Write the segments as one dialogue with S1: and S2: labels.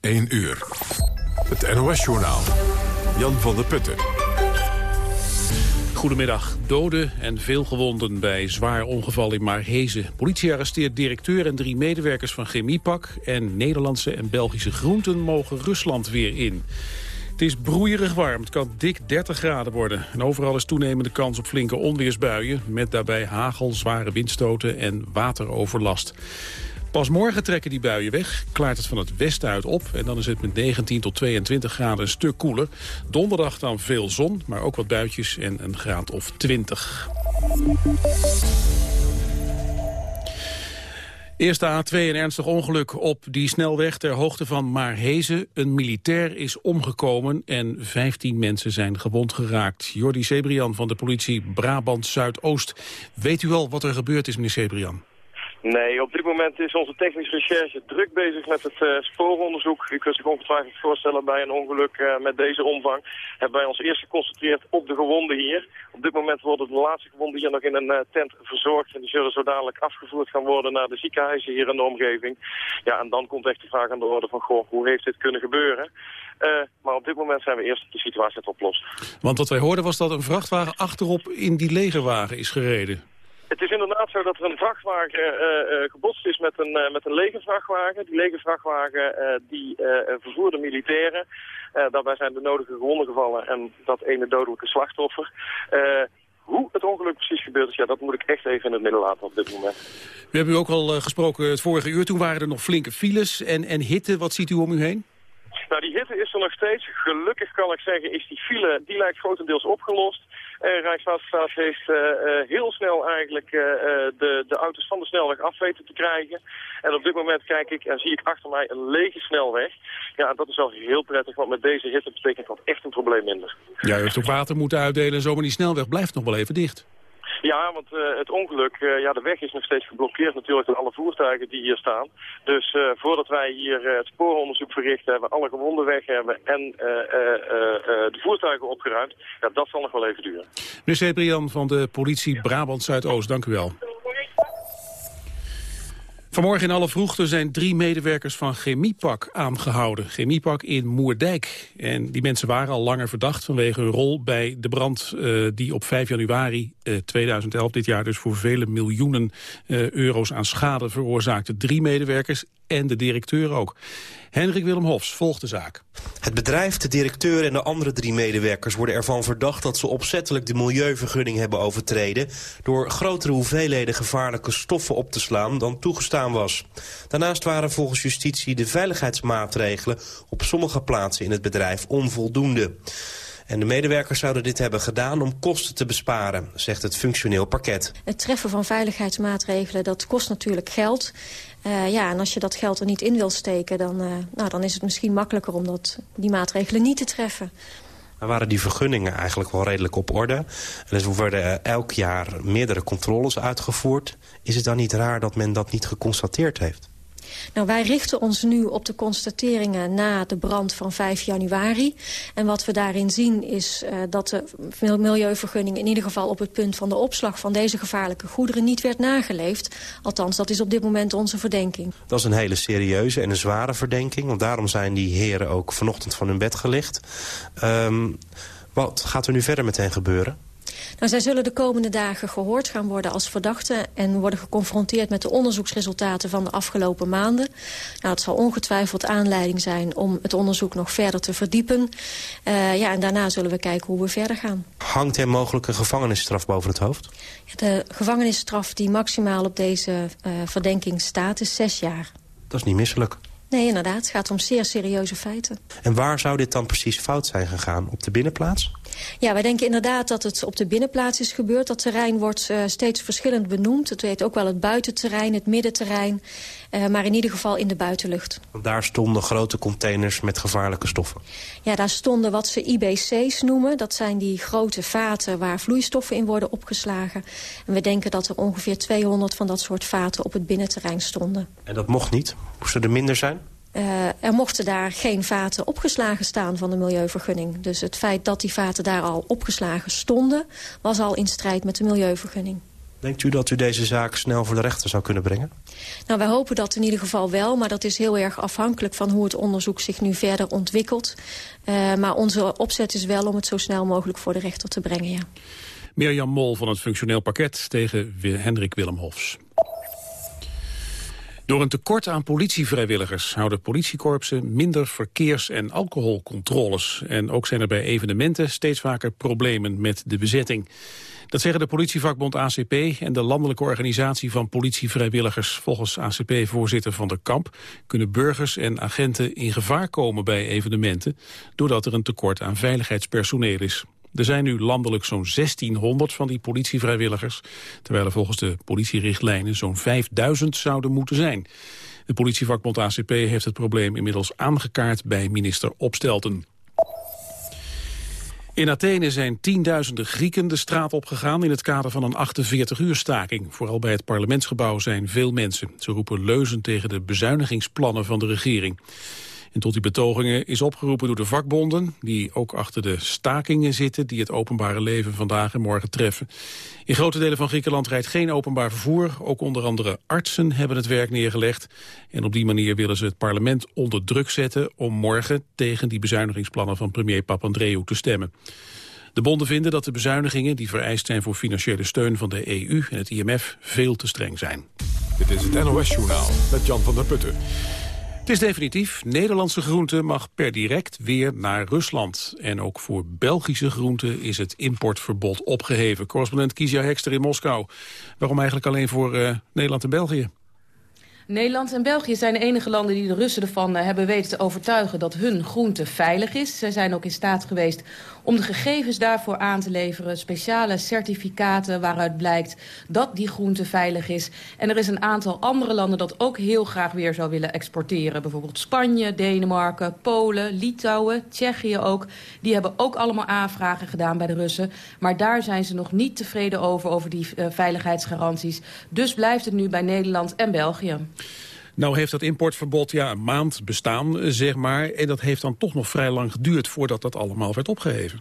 S1: 1 uur. Het NOS-journaal. Jan van der Putten.
S2: Goedemiddag. Doden en veel gewonden bij zwaar ongeval in Maarhezen. Politie arresteert directeur en drie medewerkers van Chemiepak... en Nederlandse en Belgische groenten mogen Rusland weer in. Het is broeierig warm. Het kan dik 30 graden worden. En overal is toenemende kans op flinke onweersbuien... met daarbij hagel, zware windstoten en wateroverlast. Pas morgen trekken die buien weg, klaart het van het westen uit op... en dan is het met 19 tot 22 graden een stuk koeler. Donderdag dan veel zon, maar ook wat buitjes en een graad of 20. Eerste A2 een ernstig ongeluk op die snelweg ter hoogte van Maarhezen. Een militair is omgekomen en 15 mensen zijn gewond geraakt. Jordi Sebrian van de politie Brabant Zuidoost. Weet u al wat er gebeurd is, meneer Sebrian?
S3: Nee, op dit moment is onze technische recherche druk bezig met het uh, spooronderzoek. U kunt zich ongetwijfeld voorstellen bij een ongeluk uh, met deze omvang. Hebben wij ons eerst geconcentreerd op de gewonden hier. Op dit moment worden de laatste gewonden hier nog in een uh, tent verzorgd. En die zullen zo dadelijk afgevoerd gaan worden naar de ziekenhuizen hier in de omgeving. Ja, en dan komt echt de vraag aan de orde van, goh, hoe heeft dit kunnen gebeuren? maar op dit moment zijn we eerst de situatie het oplossen.
S2: Want wat wij hoorden was dat een vrachtwagen achterop in die legerwagen is gereden.
S3: Het is inderdaad zo dat er een vrachtwagen uh, gebotst is met een, uh, met een lege vrachtwagen. Die lege vrachtwagen die vervoerde militairen. daarbij zijn de nodige gewonden gevallen en dat ene dodelijke slachtoffer. Hoe het ongeluk precies gebeurd is, ja, dat moet ik echt even in het midden laten op dit moment.
S2: We hebben u ook al gesproken het vorige uur. Toen waren er nog flinke files en, en hitte. Wat ziet u om u heen?
S3: Nou, die hitte is er nog steeds. Gelukkig kan ik zeggen, is die file, die lijkt grotendeels opgelost. Uh, Rijkswaterstaat heeft uh, uh, heel snel eigenlijk de, de auto's van de snelweg af weten te krijgen. En op dit moment kijk ik en zie ik achter mij een lege snelweg. Ja, dat is wel heel prettig, want met deze hitte betekent dat echt een probleem minder.
S2: Ja, u heeft ook water moeten uitdelen en zo, maar die snelweg blijft nog wel even dicht.
S3: Ja, want uh, het ongeluk, uh, ja, de weg is nog steeds geblokkeerd natuurlijk door alle voertuigen die hier staan. Dus uh, voordat wij hier het spooronderzoek verrichten hebben, alle gewonden weg hebben en de voertuigen opgeruimd, ja, dat zal nog wel even duren.
S2: Meneer Sebrian van de politie Brabant Zuidoost, dank u wel. Vanmorgen in alle vroegte zijn drie medewerkers van Chemiepak aangehouden. Chemiepak in Moerdijk. En die mensen waren al langer verdacht vanwege hun rol bij de brand... Die op 5 januari 2011, dit jaar dus voor vele miljoenen uh, euro's aan schade veroorzaakte. Drie medewerkers en de directeur ook. Hendrik Willem Hofs volgt de zaak.
S4: Het bedrijf, de directeur en de andere drie medewerkers worden ervan verdacht dat ze opzettelijk de milieuvergunning hebben overtreden door grotere hoeveelheden gevaarlijke stoffen op te slaan dan toegestaan was. Daarnaast waren volgens justitie de veiligheidsmaatregelen op sommige plaatsen in het bedrijf onvoldoende. En de medewerkers zouden dit hebben gedaan om kosten te besparen, zegt het functioneel parket.
S5: Het treffen van veiligheidsmaatregelen, dat kost natuurlijk geld. Uh, ja, en als je dat geld er niet in wil steken, dan, uh, nou, dan is het misschien makkelijker om dat, die maatregelen niet te treffen.
S4: Dan waren die vergunningen eigenlijk wel redelijk op orde. En dus worden elk jaar meerdere controles uitgevoerd. Is het dan niet raar dat men dat niet geconstateerd heeft?
S5: Nou, wij richten ons nu op de constateringen na de brand van 5 januari. En wat we daarin zien is uh, dat de milieuvergunning... in ieder geval op het punt van de opslag van deze gevaarlijke goederen... niet werd nageleefd. Althans, dat is op dit moment onze verdenking.
S4: Dat is een hele serieuze en een zware verdenking. Want daarom zijn die heren ook vanochtend van hun bed gelicht. Um, wat gaat er nu verder met hen gebeuren?
S5: Nou, zij zullen de komende dagen gehoord gaan worden als verdachten... en worden geconfronteerd met de onderzoeksresultaten van de afgelopen maanden. Nou, het zal ongetwijfeld aanleiding zijn om het onderzoek nog verder te verdiepen. Uh, ja, en daarna zullen we kijken hoe we verder gaan.
S4: Hangt er mogelijk een gevangenisstraf boven het hoofd?
S5: De gevangenisstraf die maximaal op deze uh, verdenking staat is zes jaar.
S4: Dat is niet misselijk.
S5: Nee, inderdaad. Het gaat om zeer serieuze feiten.
S4: En waar zou dit dan precies fout zijn gegaan? Op de binnenplaats?
S5: Ja, wij denken inderdaad dat het op de binnenplaats is gebeurd. Dat terrein wordt uh, steeds verschillend benoemd. Het heet ook wel het buitenterrein, het middenterrein. Uh, maar in ieder geval in de buitenlucht.
S4: Want daar stonden grote containers met gevaarlijke stoffen?
S5: Ja, daar stonden wat ze IBC's noemen. Dat zijn die grote vaten waar vloeistoffen in worden opgeslagen. En we denken dat er ongeveer 200 van dat soort vaten op het binnenterrein stonden.
S4: En dat mocht niet? Moesten er minder zijn?
S5: Uh, er mochten daar geen vaten opgeslagen staan van de milieuvergunning. Dus het feit dat die vaten daar al opgeslagen stonden... was al in strijd met de milieuvergunning.
S4: Denkt u dat u deze zaak snel voor de rechter zou kunnen brengen?
S5: Nou, wij hopen dat in ieder geval wel, maar dat is heel erg afhankelijk van hoe het onderzoek zich nu verder ontwikkelt. Uh, maar onze opzet is wel om het zo snel mogelijk voor de rechter te brengen, ja.
S2: Mirjam Mol van het functioneel pakket tegen Hendrik Willem Hofs. Door een tekort aan politievrijwilligers houden politiekorpsen minder verkeers- en alcoholcontroles. En ook zijn er bij evenementen steeds vaker problemen met de bezetting. Dat zeggen de politievakbond ACP en de landelijke organisatie van politievrijwilligers. Volgens ACP-voorzitter Van der Kamp kunnen burgers en agenten in gevaar komen bij evenementen, doordat er een tekort aan veiligheidspersoneel is. Er zijn nu landelijk zo'n 1600 van die politievrijwilligers... terwijl er volgens de politierichtlijnen zo'n 5000 zouden moeten zijn. De politievakbond ACP heeft het probleem inmiddels aangekaart bij minister Opstelten. In Athene zijn tienduizenden Grieken de straat opgegaan in het kader van een 48-uur staking. Vooral bij het parlementsgebouw zijn veel mensen. Ze roepen leuzen tegen de bezuinigingsplannen van de regering. En tot die betogingen is opgeroepen door de vakbonden... die ook achter de stakingen zitten... die het openbare leven vandaag en morgen treffen. In grote delen van Griekenland rijdt geen openbaar vervoer. Ook onder andere artsen hebben het werk neergelegd. En op die manier willen ze het parlement onder druk zetten... om morgen tegen die bezuinigingsplannen van premier Papandreou te stemmen. De bonden vinden dat de bezuinigingen die vereist zijn voor financiële steun van de EU en het IMF veel te streng zijn.
S1: Dit is het NOS Journaal met Jan van der Putten.
S2: Het is definitief. Nederlandse groente mag per direct weer naar Rusland. En ook voor Belgische groenten is het importverbod opgeheven. Correspondent Kizia Hekster in Moskou. Waarom eigenlijk alleen voor uh, Nederland en België?
S6: Nederland en België zijn de enige landen die de Russen ervan eh, hebben weten te overtuigen dat hun groente veilig is. Zij zijn ook in staat geweest om de gegevens daarvoor aan te leveren. Speciale certificaten waaruit blijkt dat die groente veilig is. En er is een aantal andere landen dat ook heel graag weer zou willen exporteren. Bijvoorbeeld Spanje, Denemarken, Polen, Litouwen, Tsjechië ook. Die hebben ook allemaal aanvragen gedaan bij de Russen. Maar daar zijn ze nog niet tevreden over, over die uh, veiligheidsgaranties. Dus blijft het nu bij Nederland en België.
S2: Nou heeft dat importverbod ja, een maand bestaan, eh, zeg maar. En dat heeft dan toch nog vrij lang geduurd voordat dat allemaal werd opgeheven.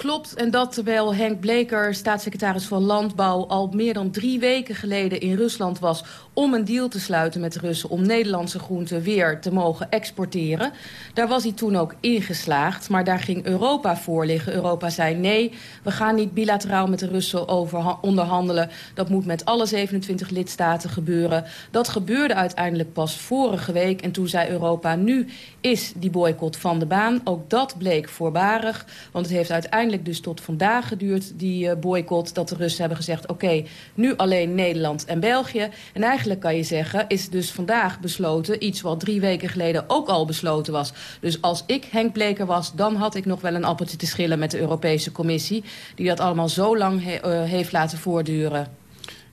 S6: Klopt, en dat terwijl Henk Bleker, staatssecretaris van Landbouw... al meer dan drie weken geleden in Rusland was... om een deal te sluiten met de Russen... om Nederlandse groenten weer te mogen exporteren. Daar was hij toen ook ingeslaagd, maar daar ging Europa voor liggen. Europa zei nee, we gaan niet bilateraal met de Russen over onderhandelen. Dat moet met alle 27 lidstaten gebeuren. Dat gebeurde uiteindelijk pas vorige week. En toen zei Europa, nu is die boycott van de baan. Ook dat bleek voorbarig, want het heeft uiteindelijk dus tot vandaag geduurd, die uh, boycott. Dat de Russen hebben gezegd, oké, nu alleen Nederland en België. En eigenlijk kan je zeggen, is dus vandaag besloten... iets wat drie weken geleden ook al besloten was. Dus als ik Henk Bleker was, dan had ik nog wel een appeltje te schillen... met de Europese Commissie, die dat allemaal zo lang he uh, heeft laten voortduren.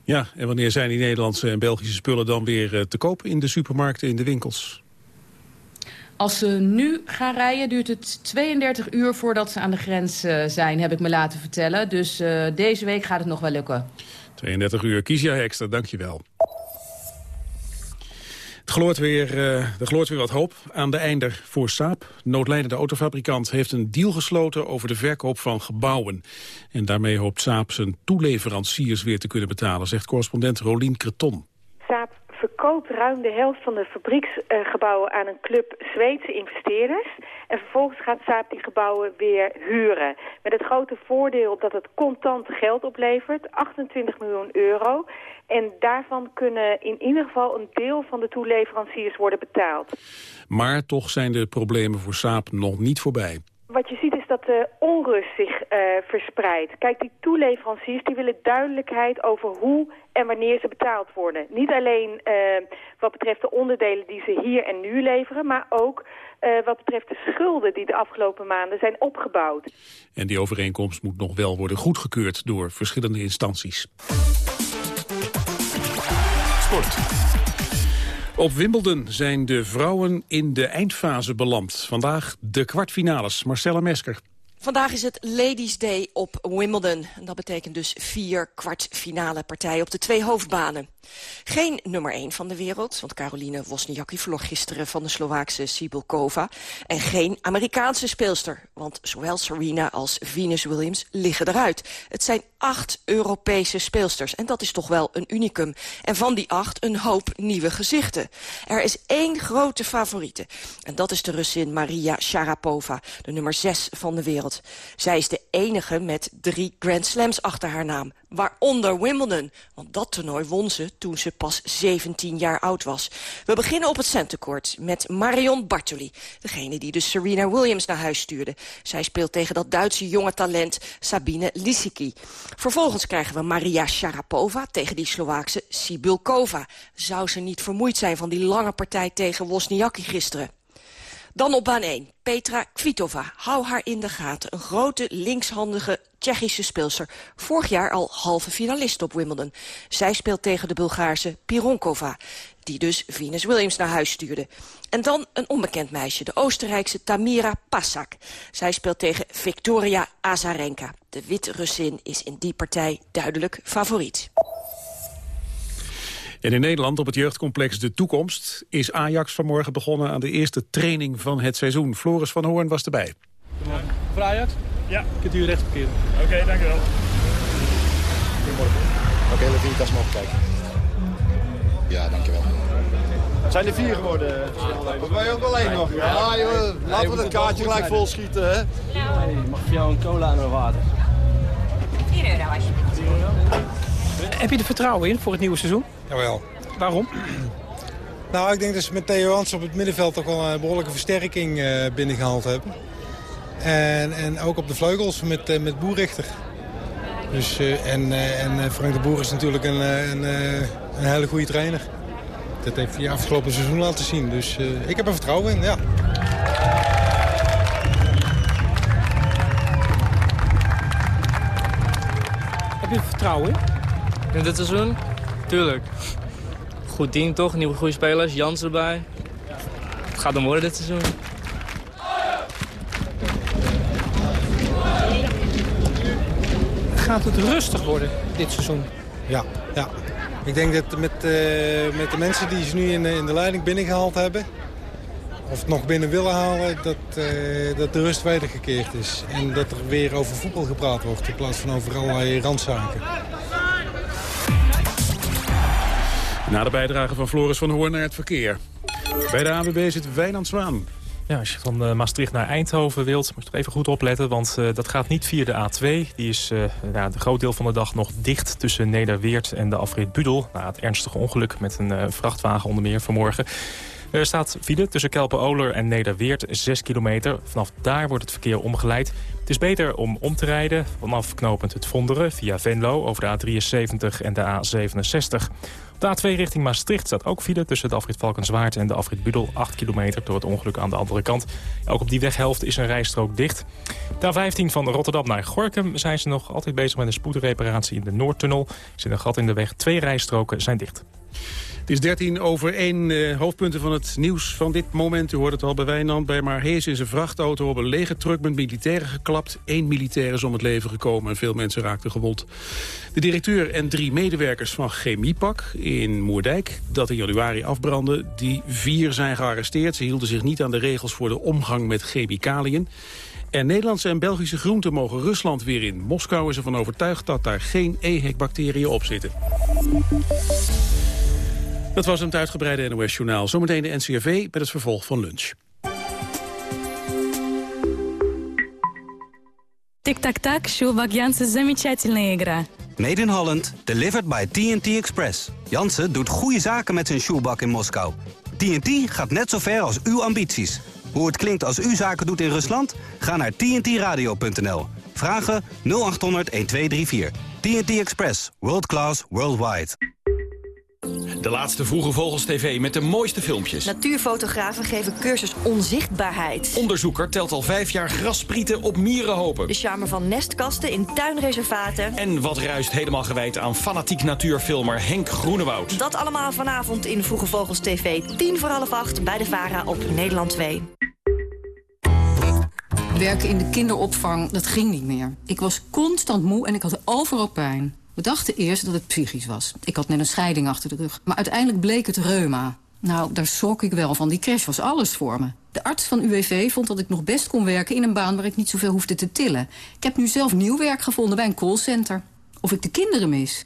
S2: Ja, en wanneer zijn die Nederlandse en Belgische spullen dan weer uh, te koop in de supermarkten, in de winkels?
S6: Als ze nu gaan rijden, duurt het 32 uur voordat ze aan de grens uh, zijn, heb ik me laten vertellen. Dus uh, deze week gaat het nog wel lukken.
S2: 32 uur. Kiesja Hekster, dankjewel. Het gloort weer, uh, er gloort weer wat hoop aan de einder voor Saab. Noodlijdende autofabrikant heeft een deal gesloten over de verkoop van gebouwen. En daarmee hoopt Saab zijn toeleveranciers weer te kunnen betalen, zegt correspondent Rolien Creton.
S7: Saab verkoopt ruim de helft van de fabrieksgebouwen aan een club Zweedse investeerders. En vervolgens gaat Saab die gebouwen weer huren. Met het grote voordeel dat het contant geld oplevert, 28 miljoen euro. En daarvan kunnen in ieder geval een deel van de toeleveranciers worden betaald.
S2: Maar toch zijn de problemen voor Saab nog niet voorbij.
S7: Wat je ziet is dat de onrust zich uh, verspreidt. Kijk, die toeleveranciers die willen duidelijkheid over hoe en wanneer ze betaald worden. Niet alleen uh, wat betreft de onderdelen die ze hier en nu leveren... maar ook uh, wat betreft de schulden die de afgelopen maanden zijn opgebouwd.
S2: En die overeenkomst moet nog wel worden goedgekeurd door verschillende instanties. Sport. Op Wimbledon zijn de vrouwen in de eindfase beland. Vandaag de kwartfinales. Marcella Mesker.
S8: Vandaag is het Ladies Day op Wimbledon. En dat betekent dus vier kwartfinale partijen op de twee hoofdbanen. Geen nummer 1 van de wereld, want Caroline Wozniacki verloor gisteren van de Slovaakse Sibylkova. En geen Amerikaanse speelster, want zowel Serena als Venus Williams liggen eruit. Het zijn acht Europese speelsters en dat is toch wel een unicum. En van die acht een hoop nieuwe gezichten. Er is één grote favoriete en dat is de Russin Maria Sharapova, de nummer 6 van de wereld. Zij is de enige met drie Grand Slams achter haar naam. Waaronder Wimbledon. Want dat toernooi won ze toen ze pas 17 jaar oud was. We beginnen op het centercourt met Marion Bartoli. Degene die dus Serena Williams naar huis stuurde. Zij speelt tegen dat Duitse jonge talent Sabine Lisicki. Vervolgens krijgen we Maria Sharapova tegen die Slovaakse Sibulkova. Zou ze niet vermoeid zijn van die lange partij tegen Wozniacki gisteren? Dan op baan 1, Petra Kvitova. Hou haar in de gaten. Een grote, linkshandige Tsjechische speelster. Vorig jaar al halve finalist op Wimbledon. Zij speelt tegen de Bulgaarse Pironkova. Die dus Venus Williams naar huis stuurde. En dan een onbekend meisje, de Oostenrijkse Tamira Passak. Zij speelt tegen Victoria Azarenka. De Wit-Russin is in die partij duidelijk favoriet.
S2: En in Nederland op het jeugdcomplex De Toekomst is Ajax vanmorgen begonnen aan de eerste training van het seizoen. Floris van Hoorn was erbij.
S9: Voor Ajax?
S10: Ja.
S9: Kunt u recht parkeren.
S10: Oké, okay, dank u wel.
S9: Goedemorgen. Oké, okay, even in je tas mogen kijken.
S11: Ja, dankjewel.
S9: Het zijn er vier geworden.
S11: Ben je ook alleen nog. Ja, joh, laten we het kaartje gelijk vol schieten, hè?
S9: Ja. Hey, mag voor jou een cola en een water?
S12: 4 euro alsjeblieft. 4 euro?
S13: Heb je er vertrouwen in voor het nieuwe seizoen?
S14: Jawel.
S13: Waarom?
S14: Nou, ik denk dat ze met Theo Hans op het middenveld toch wel een behoorlijke versterking uh, binnengehaald hebben. En, en ook op de vleugels met, uh, met Boerrichter. Dus, uh, en, en Frank de Boer is natuurlijk een, een, een hele goede trainer. Dat heeft hij afgelopen seizoen laten zien. Dus ik heb er vertrouwen in, ja.
S13: Heb je er vertrouwen in?
S15: In dit seizoen? Tuurlijk. Goed team toch, nieuwe goede spelers, Jans erbij. Het gaat hem worden dit seizoen.
S13: Gaat het rustig worden dit seizoen?
S14: Ja, ja. Ik denk dat met, uh, met de mensen die ze nu in, in de leiding binnengehaald hebben... of nog binnen willen halen, dat, uh, dat de rust wedergekeerd is. En dat er weer over voetbal gepraat wordt in plaats van over allerlei randzaken.
S2: Na de bijdrage van Floris van Hoorn naar het verkeer. Bij de AWB zit Wijnand Zwaan.
S16: Ja, als je van uh, Maastricht naar Eindhoven wilt, moet je even goed opletten. Want uh, dat gaat niet via de A2. Die is uh, ja, een groot deel van de dag nog dicht tussen Nederweert en de afrit Budel. Na het ernstige ongeluk met een vrachtwagen onder meer vanmorgen. Er staat file tussen Kelpen-Oler en Nederweert, 6 kilometer. Vanaf daar wordt het verkeer omgeleid. Het is beter om om te rijden vanaf knopend het Vonderen via Venlo over de A73 en de A67. De A2 richting Maastricht staat ook file tussen de afrit Valkenswaard en de afrit Budel. 8 kilometer door het ongeluk aan de andere kant. Ook op die weghelft is een rijstrook dicht. De A15 van Rotterdam naar Gorkum zijn ze nog altijd bezig met een spoedreparatie in de Noordtunnel. Er zit een gat in de weg. Twee rijstroken zijn dicht.
S2: Het is 13 over 1 uh, hoofdpunten van het nieuws van dit moment. U hoort het al bij Wijnand. Bij Marhees is een vrachtauto op een lege truck met militairen geklapt. Eén militair is om het leven gekomen en veel mensen raakten gewond. De directeur en drie medewerkers van Chemiepak in Moerdijk... dat in januari afbrandde, die vier zijn gearresteerd. Ze hielden zich niet aan de regels voor de omgang met chemicaliën. En Nederlandse en Belgische groenten mogen Rusland weer in. Moskou is ervan overtuigd dat daar geen EHEC-bacteriën op zitten. Dat was het uitgebreide NOS-journaal. Zometeen de NCRV met het vervolg van lunch.
S17: Tic-tac-tac, Sjoelbak Jansen, замечательная игра.
S18: Made in Holland, delivered by TNT Express. Jansen doet goede zaken met zijn shoebak in Moskou. TNT gaat net zo ver als uw ambities. Hoe het klinkt als u zaken doet in Rusland? Ga naar tntradio.nl. Vragen 0800 1234. TNT Express. World class, worldwide.
S19: De laatste Vroege Vogels TV met de mooiste filmpjes.
S20: Natuurfotografen geven cursus onzichtbaarheid.
S19: Onderzoeker telt al vijf jaar grassprieten op mierenhopen.
S20: De charme van nestkasten in tuinreservaten.
S19: En wat ruist helemaal gewijd aan fanatiek natuurfilmer Henk Groenewoud.
S20: Dat allemaal vanavond in Vroege Vogels TV. 10 voor half acht bij de VARA op Nederland 2.
S21: Werken in de kinderopvang, dat ging niet meer. Ik was constant moe en ik had overal pijn.
S10: We dachten eerst dat het psychisch was. Ik had net een scheiding achter de rug. Maar uiteindelijk bleek het reuma. Nou, daar schrok ik wel van. Die crash was alles voor me. De arts van UWV vond dat ik nog best kon werken in een baan waar ik niet zoveel hoefde te tillen. Ik heb nu zelf nieuw werk gevonden bij een callcenter. Of ik de kinderen mis?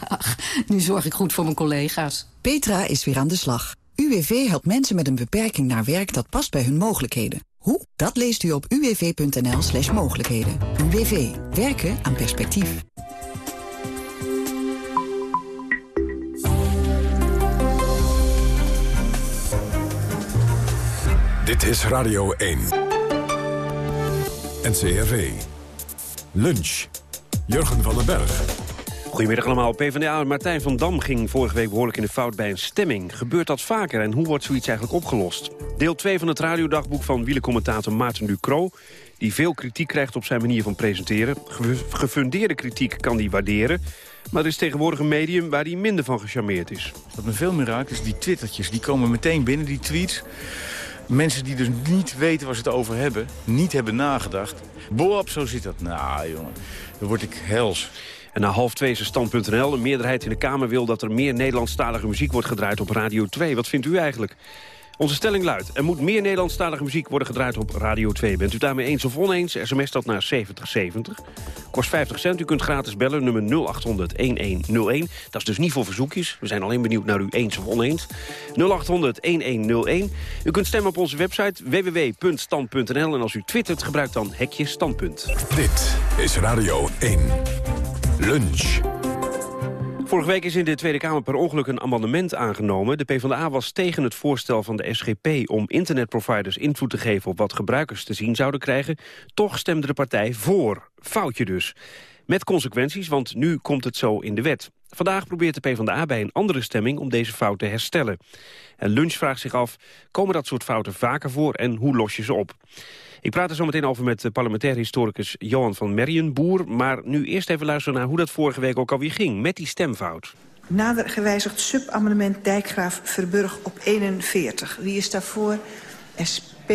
S10: Nu zorg ik goed voor mijn collega's.
S21: Petra is weer aan de slag. UWV helpt mensen met een beperking naar werk dat past bij hun mogelijkheden. Hoe? Dat leest u op uwv.nl slash mogelijkheden. UWV. Werken aan perspectief.
S1: Dit is Radio 1. NCRV. Lunch. Jurgen van den Berg.
S22: Goedemiddag allemaal. PvdA Martijn van Dam ging vorige week behoorlijk in de fout bij een stemming. Gebeurt dat vaker en hoe wordt zoiets eigenlijk opgelost? Deel 2 van het radiodagboek van wielercommentator Maarten Ducro... die veel kritiek krijgt op zijn manier van presenteren. Ge gefundeerde kritiek kan hij waarderen... Maar er is tegenwoordig een medium waar hij minder van gecharmeerd is.
S23: Wat me veel meer raakt is die twittertjes. Die komen meteen binnen, die tweets. Mensen die dus niet weten waar ze het over hebben, niet hebben nagedacht. Boap, zo zit dat. Nou, jongen, dan word ik hels.
S22: En na half twee is stand.nl. Een meerderheid in de Kamer wil dat er meer Nederlandstalige muziek wordt gedraaid op Radio 2. Wat vindt u eigenlijk? Onze stelling luidt, er moet meer Nederlandstalige muziek worden gedraaid op Radio 2. Bent u daarmee eens of oneens? SMS dat naar 7070. Kost 50 cent. U kunt gratis bellen, nummer 0800-1101. Dat is dus niet voor verzoekjes. We zijn alleen benieuwd naar u eens of oneens. 0800-1101. U kunt stemmen op onze website www.stand.nl. En als u twittert, gebruik dan hekje standpunt.
S1: Dit is Radio 1. Lunch.
S22: Vorige week is in de Tweede Kamer per ongeluk een amendement aangenomen. De PvdA was tegen het voorstel van de SGP om internetproviders invloed te geven op wat gebruikers te zien zouden krijgen. Toch stemde de partij voor. Foutje dus. Met consequenties, want nu komt het zo in de wet. Vandaag probeert de PvdA bij een andere stemming om deze fout te herstellen. En Lunch vraagt zich af, komen dat soort fouten vaker voor en hoe los je ze op? Ik praat er zo meteen over met parlementair historicus Johan van Merrienboer. Maar nu eerst even luisteren naar hoe dat vorige week ook alweer ging met die stemfout.
S24: Nader gewijzigd subamendement Dijkgraaf Verburg op 41. Wie is daarvoor? SP,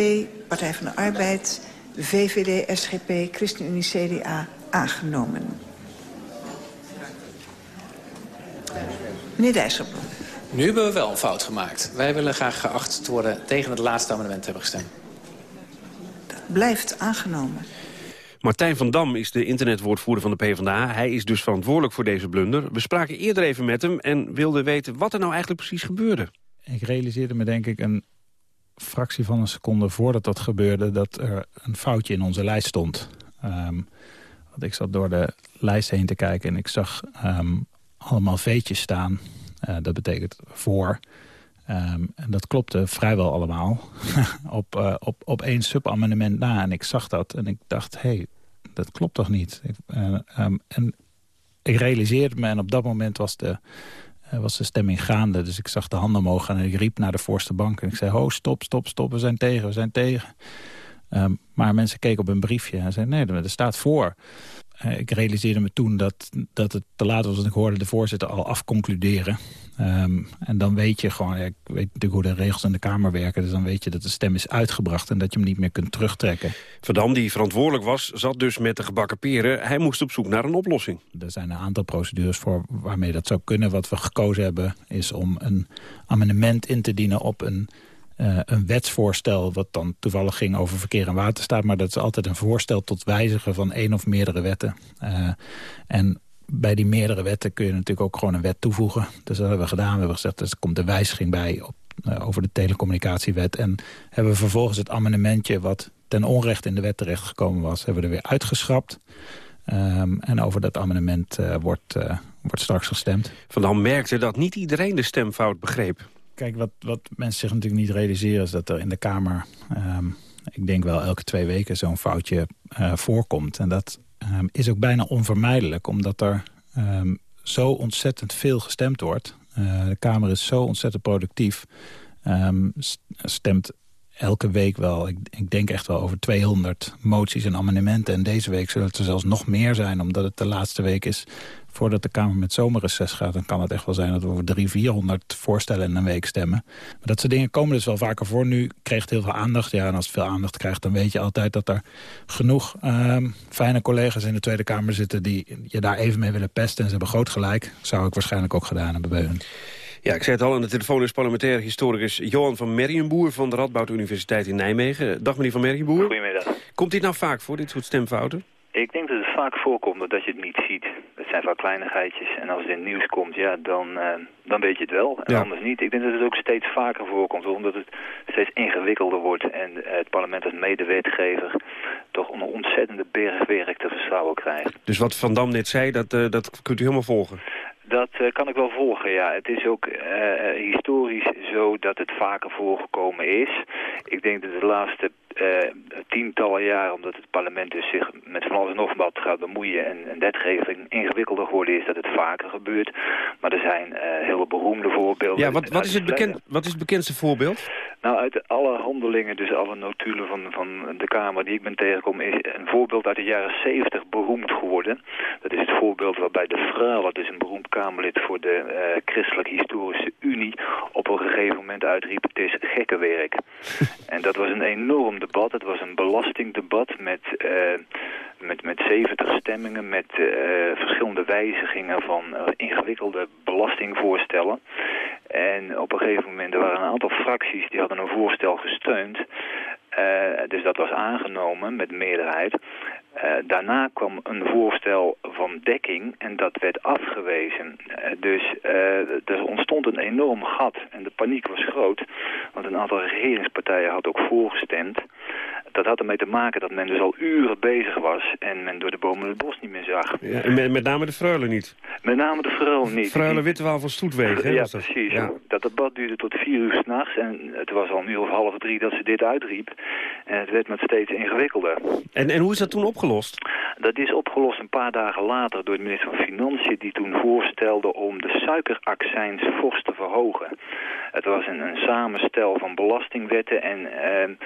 S24: Partij van de Arbeid, VVD, SGP, ChristenUnie, CDA aangenomen. Meneer Dijsselbloem.
S25: Nu hebben we wel een fout gemaakt. Wij willen graag geacht worden tegen het laatste amendement hebben gestemd.
S24: Blijft aangenomen.
S22: Martijn van Dam is de internetwoordvoerder van de PvdA. Hij is dus verantwoordelijk voor deze blunder. We spraken eerder even met hem en wilden weten wat er nou eigenlijk precies gebeurde.
S26: Ik realiseerde me denk ik een fractie van een seconde voordat dat gebeurde... dat er een foutje in onze lijst stond. Um, want ik zat door de lijst heen te kijken en ik zag um, allemaal veetjes staan. Uh, dat betekent voor. Um, en dat klopte vrijwel allemaal op, uh, op, op één subamendement na. En ik zag dat en ik dacht, hé, hey, dat klopt toch niet? Ik, uh, um, en ik realiseerde me en op dat moment was de, was de stemming gaande. Dus ik zag de handen omhoog en ik riep naar de voorste bank. En ik zei, ho, stop, stop, stop, we zijn tegen, we zijn tegen. Um, maar mensen keken op een briefje en zeiden, nee, er staat voor. Uh, ik realiseerde me toen dat, dat het te laat was... en ik hoorde de voorzitter al afconcluderen. Um, en dan weet je gewoon... Ik weet natuurlijk hoe de regels in de Kamer werken... dus dan weet je dat de stem is uitgebracht... en dat je hem niet meer kunt terugtrekken.
S22: Verdam, die verantwoordelijk was, zat dus met de gebakken peren. Hij moest op zoek naar een oplossing.
S26: Er zijn een aantal procedures voor waarmee dat zou kunnen. Wat we gekozen hebben is om een amendement in te dienen op een... Uh, een wetsvoorstel wat dan toevallig ging over verkeer en waterstaat. Maar dat is altijd een voorstel tot wijzigen van één of meerdere wetten. Uh, en bij die meerdere wetten kun je natuurlijk ook gewoon een wet toevoegen. Dus dat hebben we gedaan. We hebben gezegd, er komt een wijziging bij op, uh, over de telecommunicatiewet. En hebben we vervolgens het amendementje wat ten onrecht in de wet terechtgekomen was... hebben we er weer uitgeschrapt. Um, en over dat amendement wordt, wordt straks gestemd.
S22: Van Dam merkte dat niet iedereen de stemfout begreep.
S26: Kijk, wat, wat mensen zich natuurlijk niet realiseren... is dat er in de Kamer, um, ik denk wel elke twee weken... zo'n foutje uh, voorkomt. En dat um, is ook bijna onvermijdelijk... omdat er um, zo ontzettend veel gestemd wordt. Uh, de Kamer is zo ontzettend productief. stemt elke week wel, ik, ik denk echt wel over 200 moties en amendementen. En deze week zullen het er zelfs nog meer zijn, omdat het de laatste week is voordat de Kamer met zomerreces gaat... dan kan het echt wel zijn dat we over 300, 400 voorstellen in een week stemmen. Maar dat soort dingen komen dus wel vaker voor. Nu kreeg het heel veel aandacht. Ja, en als het veel aandacht krijgt, dan weet je altijd dat er genoeg ehm, fijne collega's in de Tweede Kamer zitten... die je daar even mee willen pesten. En ze hebben groot gelijk. Zou ik waarschijnlijk ook gedaan hebben bij hun.
S22: Ja, ik zei het al, aan de telefoon is parlementair historicus Johan van Merrienboer van de Radboud Universiteit in Nijmegen. Dag meneer van Merrienboer.
S27: Goedemiddag.
S22: Komt dit nou vaak voor, dit soort stemfouten?
S27: Ik denk dat het vaak voorkomt dat je het niet ziet. Het zijn vaak kleinigheidjes en als het in het nieuws komt, ja, dan, uh, dan weet je het wel. En anders niet. Ik denk dat het ook steeds vaker voorkomt, omdat het steeds ingewikkelder wordt. En het parlement als medewetgever toch een ontzettende bergwerk te verstrouwen krijgt.
S22: Dus wat Van Dam net zei, dat, uh, dat kunt u helemaal volgen?
S27: Dat uh, kan ik wel volgen, ja. Het is ook uh, historisch zo dat het vaker voorgekomen is. Ik denk dat de laatste uh, tientallen jaren, omdat het parlement dus zich met van alles en nog wat gaat bemoeien en, en wetgeving ingewikkelder geworden is, dat het vaker gebeurt. Maar er zijn hele beroemde voorbeelden.
S22: Ja, wat, wat, is het bekend, wat is het bekendste voorbeeld?
S27: Nou, uit alle handelingen, dus alle notulen van, van de Kamer die ik ben tegengekomen, is een voorbeeld uit de jaren 70 beroemd geworden. Dat is het voorbeeld waarbij de Frale, dus een beroemd Kamerlid voor de uh, Christelijk Historische Unie, op een gegeven moment uitriep, het is gekkenwerk. en dat was een enorm debat. Het was een belastingdebat met, uh, met, met 70 stemmingen, met uh, verschillende wijzigingen van ingewikkelde belastingvoorstellen. En op een gegeven moment, er waren een aantal fracties die hadden een voorstel gesteund. Dus dat was aangenomen met meerderheid. Uh, daarna kwam een voorstel van dekking en dat werd afgewezen. Uh, dus er ontstond een enorm gat en de paniek was groot. Want een aantal regeringspartijen had ook voorgestemd. Dat had ermee te maken dat men dus al uren bezig was en men door de bomen het bos niet meer zag.
S22: Ja, en met, met name de Freule niet?
S27: Met name de Freule niet.
S22: Freule Wittewaal van Stoetwegen, hè?
S27: Ja,
S22: dat?
S27: precies. Ja. Dat debat duurde tot vier uur s'nachts en het was al een uur of half drie dat ze dit uitriep. En het werd met steeds ingewikkelder.
S22: En, en hoe is dat toen opgelost?
S27: Dat is opgelost een paar dagen later door de minister van Financiën... die toen voorstelde om de suikeraccijns fors te verhogen. Het was een, een samenstel van belastingwetten... en uh,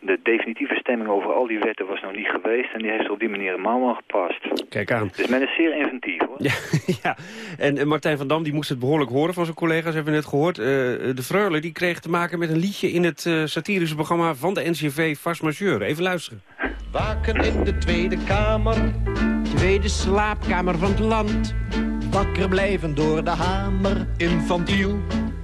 S27: de definitieve stemming over al die wetten was nog niet geweest... en die heeft op die manier een mouw gepast.
S22: Kijk aan.
S27: Dus men is zeer inventief, hoor.
S22: Ja, ja. En, en Martijn van Dam die moest het behoorlijk horen van zijn collega's... hebben we net gehoord. Uh, de Freule die kreeg te maken met een liedje in het uh, satirische programma... van de NCV Vast Majeur. Even luisteren.
S28: Waken in de Tweede Kamer, tweede slaapkamer van het land. Wakker blijven door de hamer, infantiel,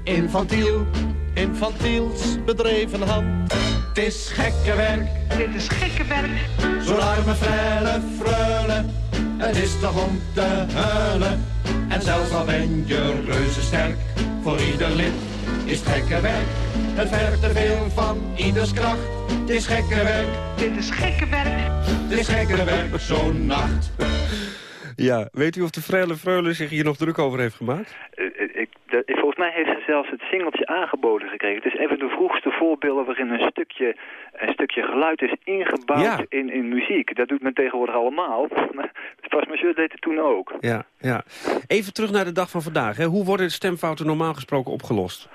S28: infantiel, infantiels bedreven hand. Het is gekke werk,
S12: dit is gekke werk.
S28: Zo'n arme frelle freule, het is toch om te huilen. En zelfs al ben je reuze sterk, voor ieder lid is het gekke werk. Het vergt te veel van ieders kracht. Het is gekke werk.
S12: Dit is gekke werk.
S28: Het is gekke werk, zo'n nacht.
S22: Ja, weet u of de Freule Freule zich hier nog druk over heeft gemaakt?
S27: Uh, ik, de, volgens mij heeft ze zelfs het singeltje aangeboden gekregen. Het is even de vroegste voorbeelden waarin een stukje, een stukje geluid is ingebouwd
S22: Ja.
S27: in, in muziek. Dat doet men tegenwoordig allemaal. Pas Monsieur deed het toen ook.
S22: Ja, ja. Even terug naar de dag van vandaag. Hè. Hoe worden stemfouten normaal gesproken opgelost?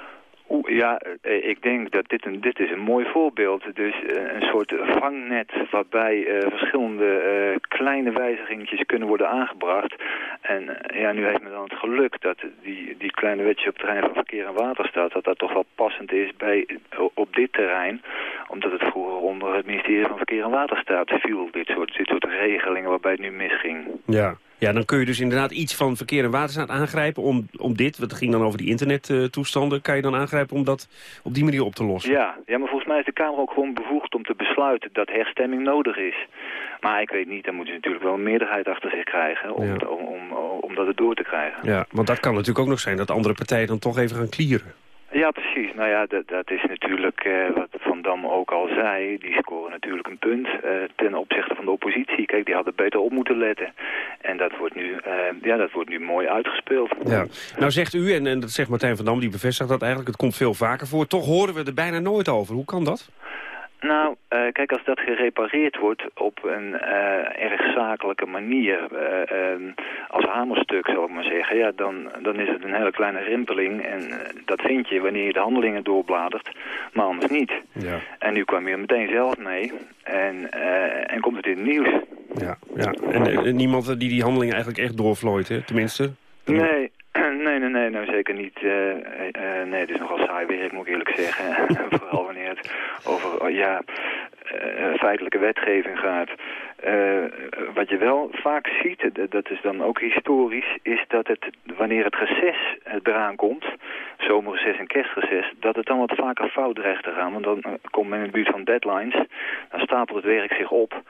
S27: Ja, eh, ik denk dat dit een, dit is een mooi voorbeeld. Dus eh, een soort vangnet waarbij eh, verschillende kleine wijzigingjes kunnen worden aangebracht. En ja, nu heeft men dan het geluk dat die, die kleine wetje op het terrein van verkeer en waterstaat... dat dat toch wel passend is bij, op dit terrein. Omdat het vroeger onder het ministerie van Verkeer en Waterstaat viel. Dit soort, dit soort regelingen waarbij het nu misging.
S22: Ja. Ja, dan kun je dus inderdaad iets van verkeer en waterstaat aangrijpen om, om dit, wat ging dan over die internettoestanden, kan je dan aangrijpen om dat op die manier op te lossen?
S27: Ja, ja, maar volgens mij is de Kamer ook gewoon bevoegd om te besluiten dat herstemming nodig is. Maar ik weet niet, dan moeten ze natuurlijk wel een meerderheid achter zich krijgen om,
S22: Ja.
S27: om, om, om dat het door te krijgen.
S22: Ja, want dat kan natuurlijk ook nog zijn dat andere partijen dan toch even gaan klieren.
S27: Ja, precies. Nou ja, dat, dat is natuurlijk eh, wat Van Dam ook al zei. Die scoren natuurlijk een punt eh, ten opzichte van de oppositie. Kijk, die hadden beter op moeten letten. En dat wordt nu, eh, ja, dat wordt nu mooi uitgespeeld.
S22: Ja. Nou zegt u, en, en dat zegt Martijn van Dam, die bevestigt dat eigenlijk, het komt veel vaker voor. Toch horen we er bijna nooit over. Hoe kan dat?
S27: Nou, uh, kijk, als dat gerepareerd wordt op een uh, erg zakelijke manier, uh, als hamerstuk zal ik maar zeggen, ja, dan, dan is het een hele kleine rimpeling en dat vind je wanneer je de handelingen doorbladert, maar anders niet.
S22: Ja.
S27: En nu kwam je er meteen zelf mee en, en komt het in het nieuws.
S22: Ja, ja. En, niemand die die handelingen eigenlijk echt doorvlooit, hè? tenminste?
S27: Nee, Nee, nee, nou zeker niet. Uh, uh, nee, het is nogal saai werk, moet ik eerlijk zeggen. Vooral wanneer het over oh, ja, uh, feitelijke wetgeving gaat. wat je wel vaak ziet, dat is dan ook historisch, is dat het, wanneer het reces eraan komt, zomerreces en kerstreces, dat het dan wat vaker fout dreigt te gaan. Want dan komt men in de buurt van deadlines, dan stapelt het werk zich op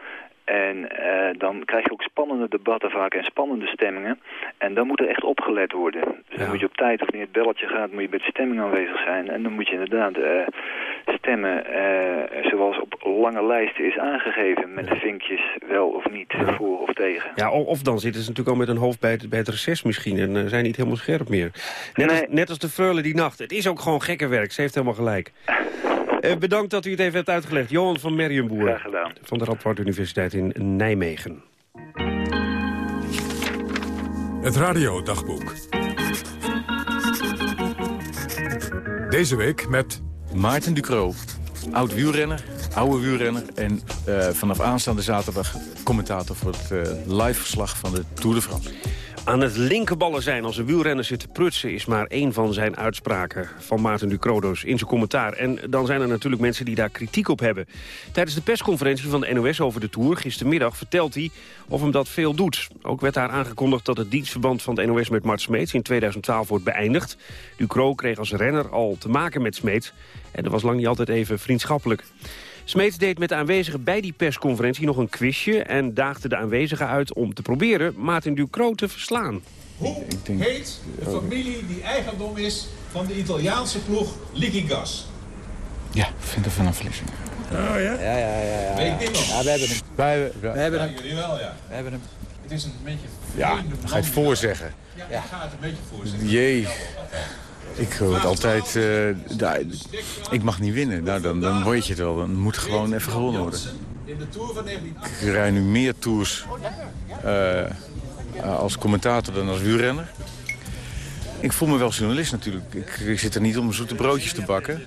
S27: en uh, dan krijg je ook spannende debatten vaak en spannende stemmingen. En dan moet er echt opgelet worden. Dus dan moet je op tijd, of wanneer het belletje gaat, moet je bij de stemming aanwezig zijn. En dan moet je inderdaad uh, stemmen uh, zoals op lange lijsten is aangegeven. Met de vinkjes wel of niet, voor of tegen.
S22: Ja, of dan zitten ze natuurlijk al met een hoofd bij het, bij het reces misschien. En zijn niet helemaal scherp meer. Net, als, net als de Freule die nacht. Het is ook gewoon gekke werk. Ze heeft helemaal gelijk. Uh, bedankt dat u het even hebt uitgelegd. Johan van Merrienboer van de Radboud Universiteit in Nijmegen.
S1: Het radiodagboek. Deze week met...
S23: Maarten Ducro, oud wielrenner, oude wielrenner... en uh, vanaf aanstaande zaterdag commentator voor het uh, live verslag van de Tour de France.
S22: Aan het linkerballen zijn als een wielrenner zit te prutsen... is maar één van zijn uitspraken van Maarten Ducrodos in zijn commentaar. En dan zijn er natuurlijk mensen die daar kritiek op hebben. Tijdens de persconferentie van de NOS over de Tour gistermiddag... vertelt hij of hem dat veel doet. Ook werd daar aangekondigd dat het dienstverband van de NOS met Mart Smeets... in 2012 wordt beëindigd. Ducro kreeg als renner al te maken met Smeets... en dat was lang niet altijd even vriendschappelijk. Smeets deed met de aanwezigen bij die persconferentie nog een quizje... en daagde de aanwezigen uit om te proberen Martin Ducro te verslaan.
S29: Hoe heet de familie die eigendom is van de Italiaanse ploeg Liquigas?
S23: Ja, Vinter van een.
S29: Oh ja?
S30: Ja, ja, ja. ja.
S29: Weet ik nog?
S30: Ja, we hebben hem.
S23: Wij,
S30: we hebben hem.
S29: jullie wel, ja.
S30: We hebben hem.
S29: Het is een beetje...
S23: Ja, ga je het voorzeggen.
S29: Ja, ik ga het een beetje voorzeggen.
S23: Jee. Ik hoor altijd, uh, ik mag niet winnen. Nou, dan, dan word je het wel. Dan moet gewoon even gewonnen worden. Ik rij nu meer tours uh, als commentator dan als wielrenner. Ik voel me wel journalist natuurlijk. Ik, ik zit er niet om zoete broodjes te bakken.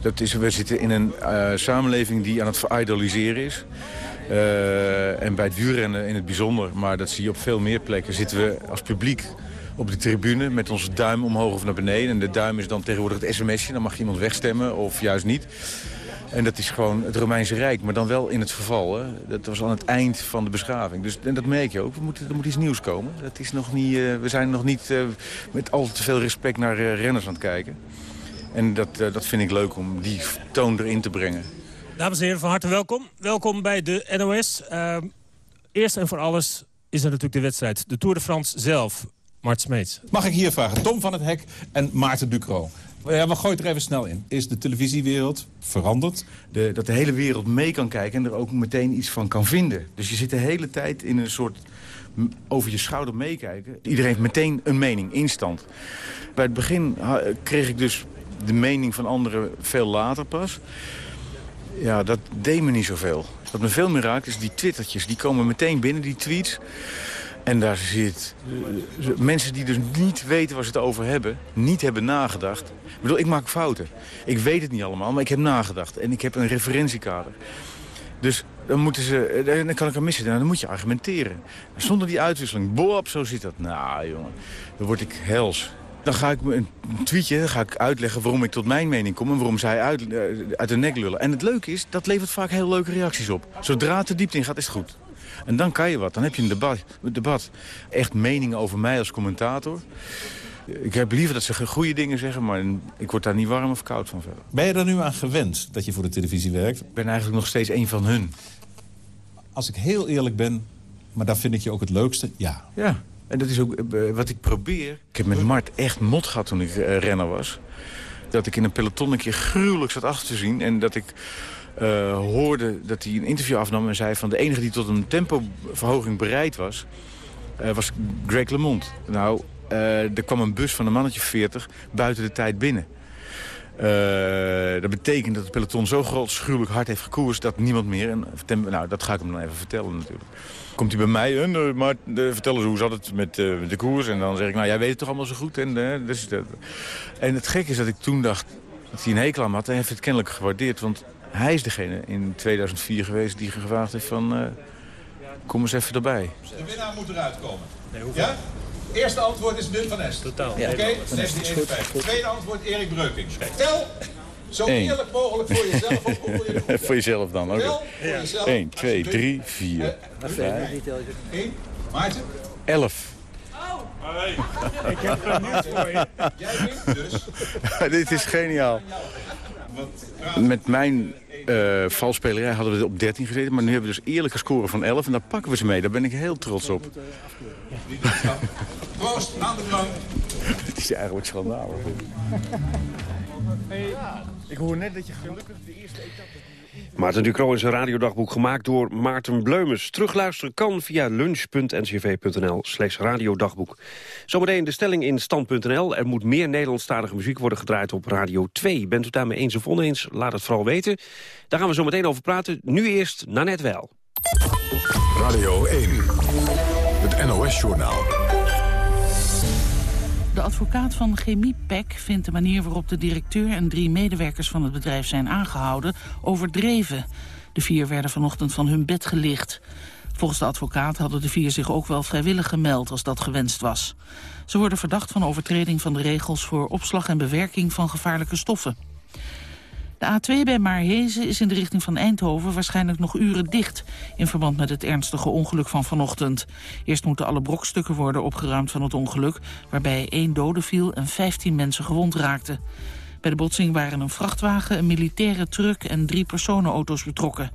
S23: Dat is, we zitten in een uh, samenleving die aan het veridoliseren is. En bij het wielrennen in het bijzonder, maar dat zie je op veel meer plekken... zitten we als publiek op de tribune met onze duim omhoog of naar beneden. En de duim is dan tegenwoordig het sms'je. Dan mag iemand wegstemmen of juist niet. En dat is gewoon het Romeinse Rijk, maar dan wel in het verval. Hè. Dat was aan het eind van de beschaving. Dus, en dat merk je ook. We moeten, er moet iets nieuws komen. Dat is nog niet, uh, we zijn nog niet uh, met al te veel respect naar uh, renners aan het kijken. En dat, dat vind ik leuk om die toon erin te brengen.
S31: Dames en heren, van harte welkom. Welkom bij de NOS. Eerst en voor alles is er natuurlijk de wedstrijd. De Tour de France zelf. Mart Smeets.
S29: Mag ik hier vragen? Tom van het Hek en Maarten Ducro. Ja, we gooien er even snel in. Is de televisiewereld veranderd?
S23: De, dat de hele wereld mee kan kijken en er ook meteen iets van kan vinden. Dus je zit de hele tijd in een soort over je schouder meekijken. Iedereen heeft meteen een mening, instant. Bij het begin kreeg ik dus de mening van anderen veel later pas. Ja, dat deed me niet zoveel. Wat me veel meer raakt is die twittertjes. Die komen meteen binnen, die tweets. En daar zit mensen die dus niet weten waar ze het over hebben, niet hebben nagedacht. Ik bedoel, ik maak fouten. Ik weet het niet allemaal, maar ik heb nagedacht. En ik heb een referentiekader. Dus dan, moeten ze, dan kan ik er missen. Nou, dan moet je argumenteren. Zonder die uitwisseling, boop, zo zit dat. Nou, jongen, dan word ik hels. Dan ga ik een tweetje dan ga ik uitleggen waarom ik tot mijn mening kom... en waarom zij uit, eh, uit de nek lullen. En het leuke is, dat levert vaak heel leuke reacties op. Zodra het de diepte in gaat, is het goed. En dan kan je wat. Dan heb je een debat. Een debat. Echt meningen over mij als commentator. Ik heb liever dat ze goede dingen zeggen, maar ik word daar niet warm of koud van verder.
S29: Ben je er nu aan gewend dat je voor de televisie werkt?
S23: Ik ben eigenlijk nog steeds een van hun.
S29: Als ik heel eerlijk ben, maar daar vind ik je ook het leukste, ja.
S23: Ja, en dat is ook uh, wat ik probeer. Ik heb met Mart echt mot gehad toen ik uh, renner was. Dat ik in een peloton een keer gruwelijk zat achter te zien. En dat ik hoorde dat hij een interview afnam en zei van de enige die tot een tempoverhoging bereid was, uh, was Greg LeMond. Nou, uh, er kwam een bus van een mannetje 40 buiten de tijd binnen. Eh, dat betekent dat het peloton zo groot, gruwelijk hard heeft gekoerst... dat niemand meer... En, nou, dat ga ik hem dan even vertellen natuurlijk. Komt hij bij mij, en, maar vertel eens hoe zat het met, de koers? En dan zeg ik, nou, jij weet het toch allemaal zo goed? En, dus, en het gekke is dat ik toen dacht dat hij een hekel aan had. En hij heeft het kennelijk gewaardeerd, want hij is degene in 2004 geweest... die gevraagd heeft van, kom eens even erbij.
S29: De winnaar moet eruit komen. Nee, ja? Eerste antwoord is Wim van Est.
S31: Totaal.
S29: Oké, okay, Tweede antwoord Erik Breukink. Tel zo eerlijk mogelijk voor jezelf op. Voor,
S23: voor jezelf dan, oké. Okay. 1, 2, 3, 4, 5.
S29: 1, Maarten?
S23: 11.
S31: Oh! Ik heb er nieuws voor je.
S29: Jij wint dus.
S23: Dit is geniaal. Met mijn uh, valspelerij hadden we op 13 gezeten. Maar nu hebben we dus eerlijke scoren van 11. En daar pakken we ze mee. Daar ben ik heel trots op.
S29: Proost, aan de drank.
S23: Het is eigenlijk schandalig. Ik hoor net dat je gelukkig de eerste etappe...
S22: Maarten Ducro is een radiodagboek gemaakt door Maarten Bleumers. Terugluisteren kan via lunch.ncv.nl slash radiodagboek. Zometeen de stelling in stand.nl. Er moet meer Nederlandstalige muziek worden gedraaid op Radio 2. Bent u daarmee eens of oneens? Laat het vooral weten. Daar gaan we zo meteen over praten. Nu eerst net Wel.
S1: Radio 1, het NOS-journaal.
S30: De advocaat van Chemiepec vindt de manier waarop de directeur en drie medewerkers van het bedrijf zijn aangehouden overdreven. De vier werden vanochtend van hun bed gelicht. Volgens de advocaat hadden de vier zich ook wel vrijwillig gemeld als dat gewenst was. Ze worden verdacht van overtreding van de regels voor opslag en bewerking van gevaarlijke stoffen. De A2 bij Maarhezen is in de richting van Eindhoven waarschijnlijk nog uren dicht... in verband met het ernstige ongeluk van vanochtend. Eerst moeten alle brokstukken worden opgeruimd van het ongeluk... waarbij één dode viel en 15 mensen gewond raakten. Bij de botsing waren een vrachtwagen, een militaire truck en drie personenauto's betrokken.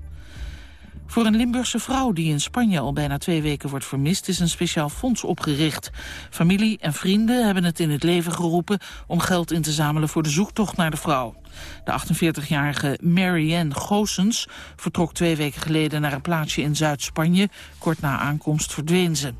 S30: Voor een Limburgse vrouw die in Spanje al bijna twee weken wordt vermist... is een speciaal fonds opgericht. Familie en vrienden hebben het in het leven geroepen... om geld in te zamelen voor de zoektocht naar de vrouw. De 48-jarige Marianne Goossens vertrok twee weken geleden... naar een plaatsje in Zuid-Spanje. Kort na aankomst verdween ze.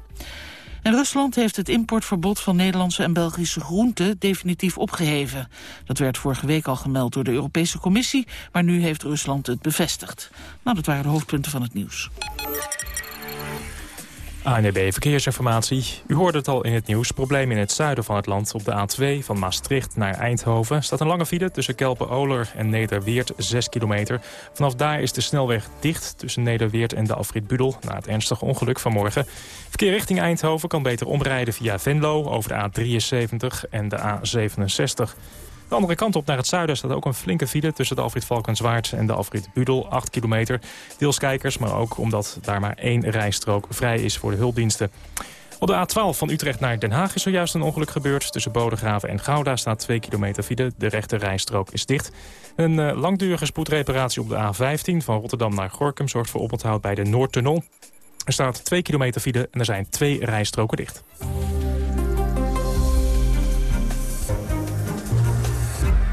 S30: En Rusland heeft het importverbod van Nederlandse en Belgische groenten definitief opgeheven. Dat werd vorige week al gemeld door de Europese Commissie, maar nu heeft Rusland het bevestigd. Nou, dat waren de hoofdpunten van het nieuws.
S16: ANB e Verkeersinformatie. U hoorde het al in het nieuws. Probleem in het zuiden van het land. Op de A2 van Maastricht naar Eindhoven staat een lange file tussen Kelpen-Oler en Nederweert, 6 kilometer. Vanaf daar is de snelweg dicht tussen Nederweert en de Afrit Budel na het ernstige ongeluk van morgen. Verkeer richting Eindhoven kan beter omrijden via Venlo over de A73 en de A67. De andere kant op naar het zuiden staat ook een flinke file... tussen de Alfred Valkenswaard en de Alfred Budel, 8 kilometer. Deels kijkers, maar ook omdat daar maar één rijstrook vrij is voor de hulpdiensten. Op de A12 van Utrecht naar Den Haag is zojuist een ongeluk gebeurd. Tussen Bodegraven en Gouda staat 2 kilometer file. De rechte rijstrook is dicht. Een uh, langdurige spoedreparatie op de A15 van Rotterdam naar Gorkum... zorgt voor oponthoud bij de Noordtunnel. Er staat 2 kilometer file en er zijn twee rijstroken dicht.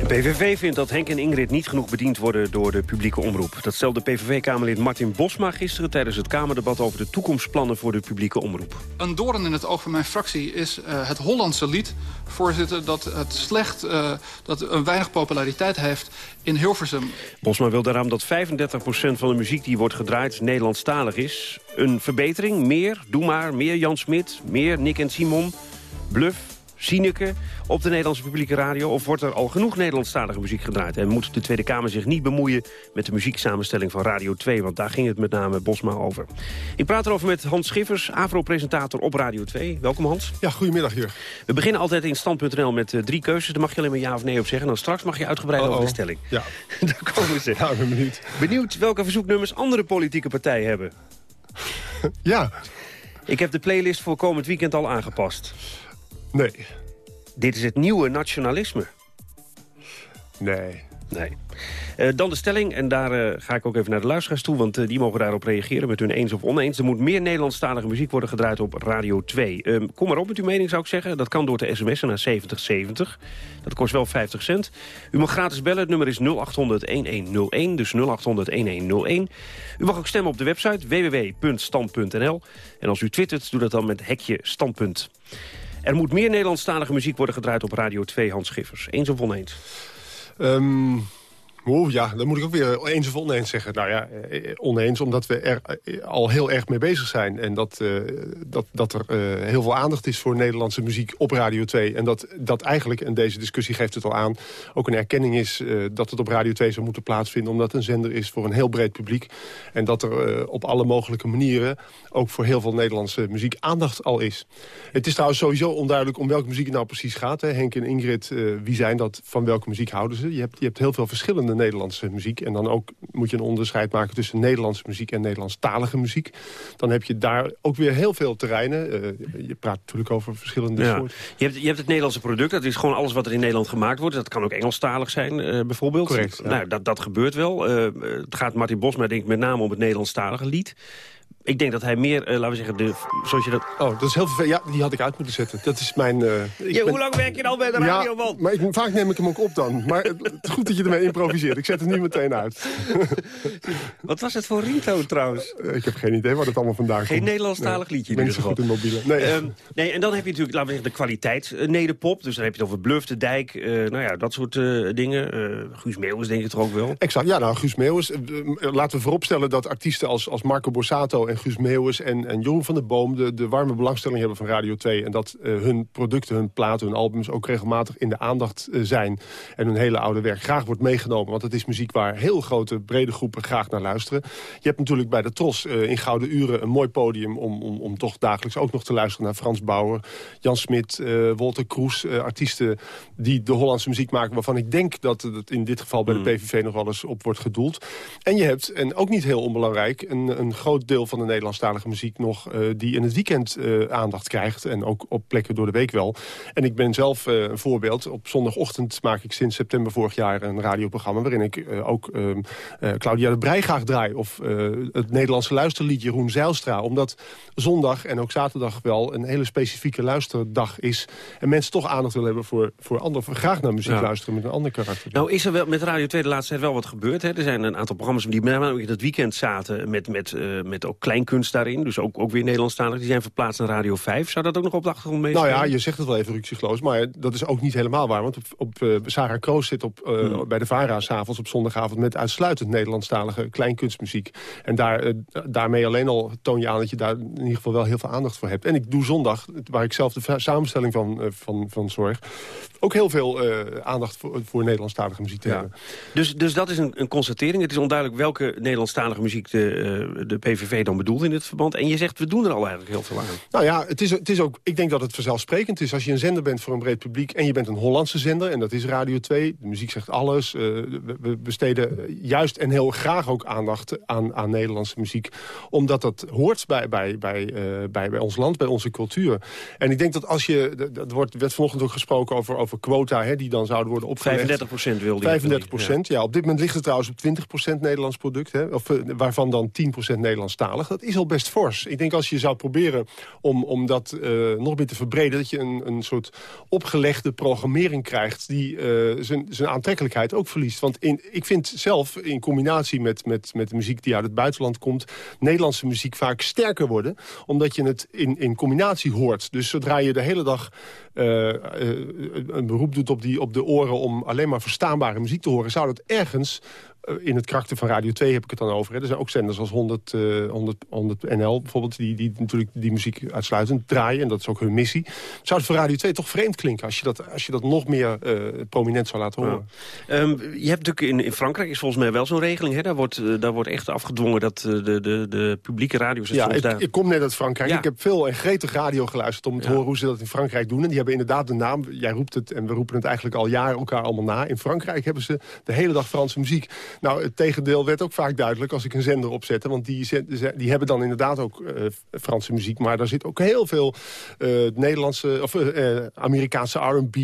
S22: De PVV vindt dat Henk en Ingrid niet genoeg bediend worden door de publieke omroep. Dat stelde PVV-kamerlid Martin Bosma gisteren tijdens het Kamerdebat over de toekomstplannen voor de publieke omroep.
S32: Een doorn in het oog van mijn fractie is uh, het Hollandse lied, voorzitter, dat het slecht, uh, dat een weinig populariteit heeft in Hilversum.
S22: Bosma wil daarom dat 35% van de muziek die wordt gedraaid Nederlandstalig is. Een verbetering, meer, doe maar, meer Jan Smit, meer Nick en Simon, Bluff, Sineke op de Nederlandse publieke radio? Of wordt er al genoeg Nederlandstalige muziek gedraaid? En moet de Tweede Kamer zich niet bemoeien met de muzieksamenstelling van Radio 2? Want daar ging het met name Bosma over. Ik praat erover met Hans Schiffers, AVRO-presentator op Radio 2. Welkom Hans.
S33: Ja, goedemiddag hier.
S22: We beginnen altijd in stand.nl met uh, drie keuzes. Daar mag je alleen maar ja of nee op zeggen. En dan straks mag je uitgebreid over de stelling.
S33: Ja.
S22: daar komen ze.
S33: Ja, ben benieuwd.
S22: Benieuwd welke verzoeknummers andere politieke partijen hebben.
S33: ja.
S22: Ik heb de playlist voor komend weekend al aangepast.
S33: Nee.
S22: Dit is het nieuwe nationalisme.
S33: Nee.
S22: Nee. Uh, dan de stelling, en daar uh, ga ik ook even naar de luisteraars toe... want uh, die mogen daarop reageren met hun eens of oneens. Er moet meer Nederlandstalige muziek worden gedraaid op Radio 2. Um, kom maar op met uw mening, zou ik zeggen. Dat kan door te sms'en naar 7070. Dat kost wel 50 cent. U mag gratis bellen, het nummer is 0800-1101, dus 0800-1101. U mag ook stemmen op de website www.stand.nl. En als u twittert, doe dat dan met hekje standpunt. Er moet meer Nederlandstalige muziek worden gedraaid op Radio 2, Hans Schiffers. Eens of oneens?
S33: Um, Oh ja, dan moet ik ook weer eens of oneens zeggen. Nou ja, eh, oneens omdat we er eh, al heel erg mee bezig zijn. En dat, dat, dat er heel veel aandacht is voor Nederlandse muziek op Radio 2. En dat, dat eigenlijk, en deze discussie geeft het al aan... ook een erkenning is dat het op Radio 2 zou moeten plaatsvinden... omdat het een zender is voor een heel breed publiek. En dat er op alle mogelijke manieren... ook voor heel veel Nederlandse muziek aandacht al is. Het is trouwens sowieso onduidelijk om welke muziek het nou precies gaat. Hè. Henk en Ingrid, wie zijn dat? Van welke muziek houden ze? Je hebt, je hebt heel veel verschillende Nederlandse muziek. En dan ook moet je een onderscheid maken tussen Nederlandse muziek en Nederlandstalige muziek. Dan heb je daar ook weer heel veel terreinen. Uh, je praat natuurlijk over verschillende
S22: ja.
S33: soorten.
S22: Je hebt, je hebt het Nederlandse product, dat is gewoon alles wat er in Nederland gemaakt wordt. Dat kan ook Engelstalig zijn, uh, bijvoorbeeld.
S33: Correct.
S22: Nou, dat, dat gebeurt wel. Uh, het gaat Martin Bosma denk ik met name om het Nederlandstalige lied ik denk dat hij meer, uh, laten we zeggen, de, zoals je dat...
S33: Oh, dat is heel vervelend. Ja, die had ik uit moeten zetten. Dat is mijn... Uh,
S22: ik ja, ben... Hoe lang werk je al bij de radio, man?
S33: maar ik, vaak neem ik hem ook op dan. Maar het goed dat je ermee improviseert. Ik zet het nu meteen uit.
S22: Wat was het voor ringtone trouwens?
S33: Uh, ik heb geen idee waar het allemaal vandaan
S22: geen
S33: komt.
S22: Geen Nederlandstalig
S33: nee,
S22: liedje
S33: in ieder geval. goed in mobiele. Nee.
S22: Um, nee, en dan heb je natuurlijk, laten we zeggen, de kwaliteit nederpop. Dus dan heb je het over Bluff, de Dijk, nou ja, dat soort dingen. Guus Meeuwis denk ik toch ook wel?
S33: Exact, ja, nou, Guus Meeuwis. laten we vooropstellen dat artiesten als, als Marco Borsato en Guus Meeuwis en, en Jeroen van der Boom de, de warme belangstelling hebben van Radio 2. En dat uh, hun producten, hun platen, hun albums ook regelmatig in de aandacht uh, zijn. En hun hele oude werk graag wordt meegenomen. Want het is muziek waar heel grote, brede groepen graag naar luisteren. Je hebt natuurlijk bij de Tros uh, in Gouden Uren een mooi podium... Om, om, om toch dagelijks ook nog te luisteren naar Frans Bauer... Jan Smit, Walter Kroes, artiesten die de Hollandse muziek maken... waarvan ik denk dat het in dit geval bij de PVV nog wel eens op wordt gedoeld. En je hebt, en ook niet heel onbelangrijk... een, een groot deel van de Nederlandstalige muziek nog... Uh, die in het weekend uh, aandacht krijgt. En ook op plekken door de week wel. En ik ben zelf uh, een voorbeeld. Op zondagochtend maak ik sinds september vorig jaar een radioprogramma... waarin ik ook Claudia de Brij graag draai. Of het Nederlandse luisterlied Jeroen Zeilstra. Omdat zondag en ook zaterdag wel een hele specifieke luisterdag is. En mensen toch aandacht willen hebben voor, voor anderen. Graag naar muziek ja. luisteren met een ander karakter.
S22: Nou is er wel met Radio 2 de laatste tijd wel wat gebeurd. Hè? Er zijn een aantal programma's die met name in het weekend zaten... met, met, met ook kleinkunst daarin. Dus ook, ook weer Nederlandstalig. Die zijn verplaatst naar Radio 5. Zou dat ook nog op de achtergrond mee
S33: Nou ja, je zegt het wel even ruksigloos. Maar dat is ook niet helemaal waar. Want op, op uh, Sarah Kroos zit op, uh, hmm. bij de VARA s'avonds op zondagavond... met uitsluitend Nederlandstalige kleinkunstmuziek. En daar, uh, daarmee alleen al toon je aan dat je daar in ieder geval wel heel veel aandacht voor hebt. En ik doe zondag, waar ik zelf de samenstelling van, van, van zorg... ook heel veel aandacht voor, voor Nederlandstalige muziek te
S22: ja.
S33: hebben.
S22: Dus, dus dat is een, een constatering. Het is onduidelijk welke Nederlandstalige muziek de, de PVV dan bedoelt in dit verband. En je zegt, we doen er al eigenlijk heel veel aan.
S33: Nou ja, het is, het is ook, ik denk dat het vanzelfsprekend is. Als je een zender bent voor een breed publiek en je bent een Hollandse zender... en dat is Radio 2, de muziek zegt alles. Uh, we, besteden juist en heel graag ook aandacht aan, aan Nederlandse muziek. Omdat dat hoort bij, bij, bij, uh, bij, bij ons land, bij onze cultuur. En ik denk dat als je... Dat wordt, werd vanochtend ook gesproken over, over quota... Hè, die dan zouden worden opgelegd.
S22: 35 procent wilde
S33: 35 procent, ja. ja. Op dit moment ligt het trouwens op 20 procent Nederlands product. Hè, of, uh, waarvan dan 10 procent Dat is al best fors. Ik denk als je zou proberen om, om dat uh, nog meer te verbreden... dat je een, een soort opgelegde programmering krijgt... die uh, zijn aantrekkelijkheid ook verliest. Want in, ik vind zelf in combinatie met, met, met de muziek die uit het buitenland komt... Nederlandse muziek vaak sterker worden. Omdat je het in, in combinatie hoort. Dus zodra je de hele dag uh, een beroep doet op, die, op de oren... om alleen maar verstaanbare muziek te horen... zou dat ergens in het karakter van Radio 2 heb ik het dan over. Hè. Er zijn ook zenders als 100, uh, 100, 100 NL bijvoorbeeld... Die, die natuurlijk die muziek uitsluitend draaien. En dat is ook hun missie. Zou het voor Radio 2 toch vreemd klinken... als je dat, als je dat nog meer uh, prominent zou laten horen?
S22: Ja. Um, je hebt natuurlijk in, in Frankrijk is volgens mij wel zo'n regeling. Hè? Daar, wordt, uh, daar wordt echt afgedwongen dat de, de, de publieke radiostations...
S33: Ja, ik,
S22: daar...
S33: ik kom net uit Frankrijk. Ja. Ik heb veel en gretig radio geluisterd om te ja. horen hoe ze dat in Frankrijk doen. En die hebben inderdaad de naam... Jij roept het en we roepen het eigenlijk al jaren elkaar allemaal na. In Frankrijk hebben ze de hele dag Franse muziek. Nou, het tegendeel werd ook vaak duidelijk als ik een zender opzette. Want die, zet- die hebben dan inderdaad ook eh, Franse muziek. Maar daar zit ook heel veel eh, Nederlandse of eh, Amerikaanse R&B.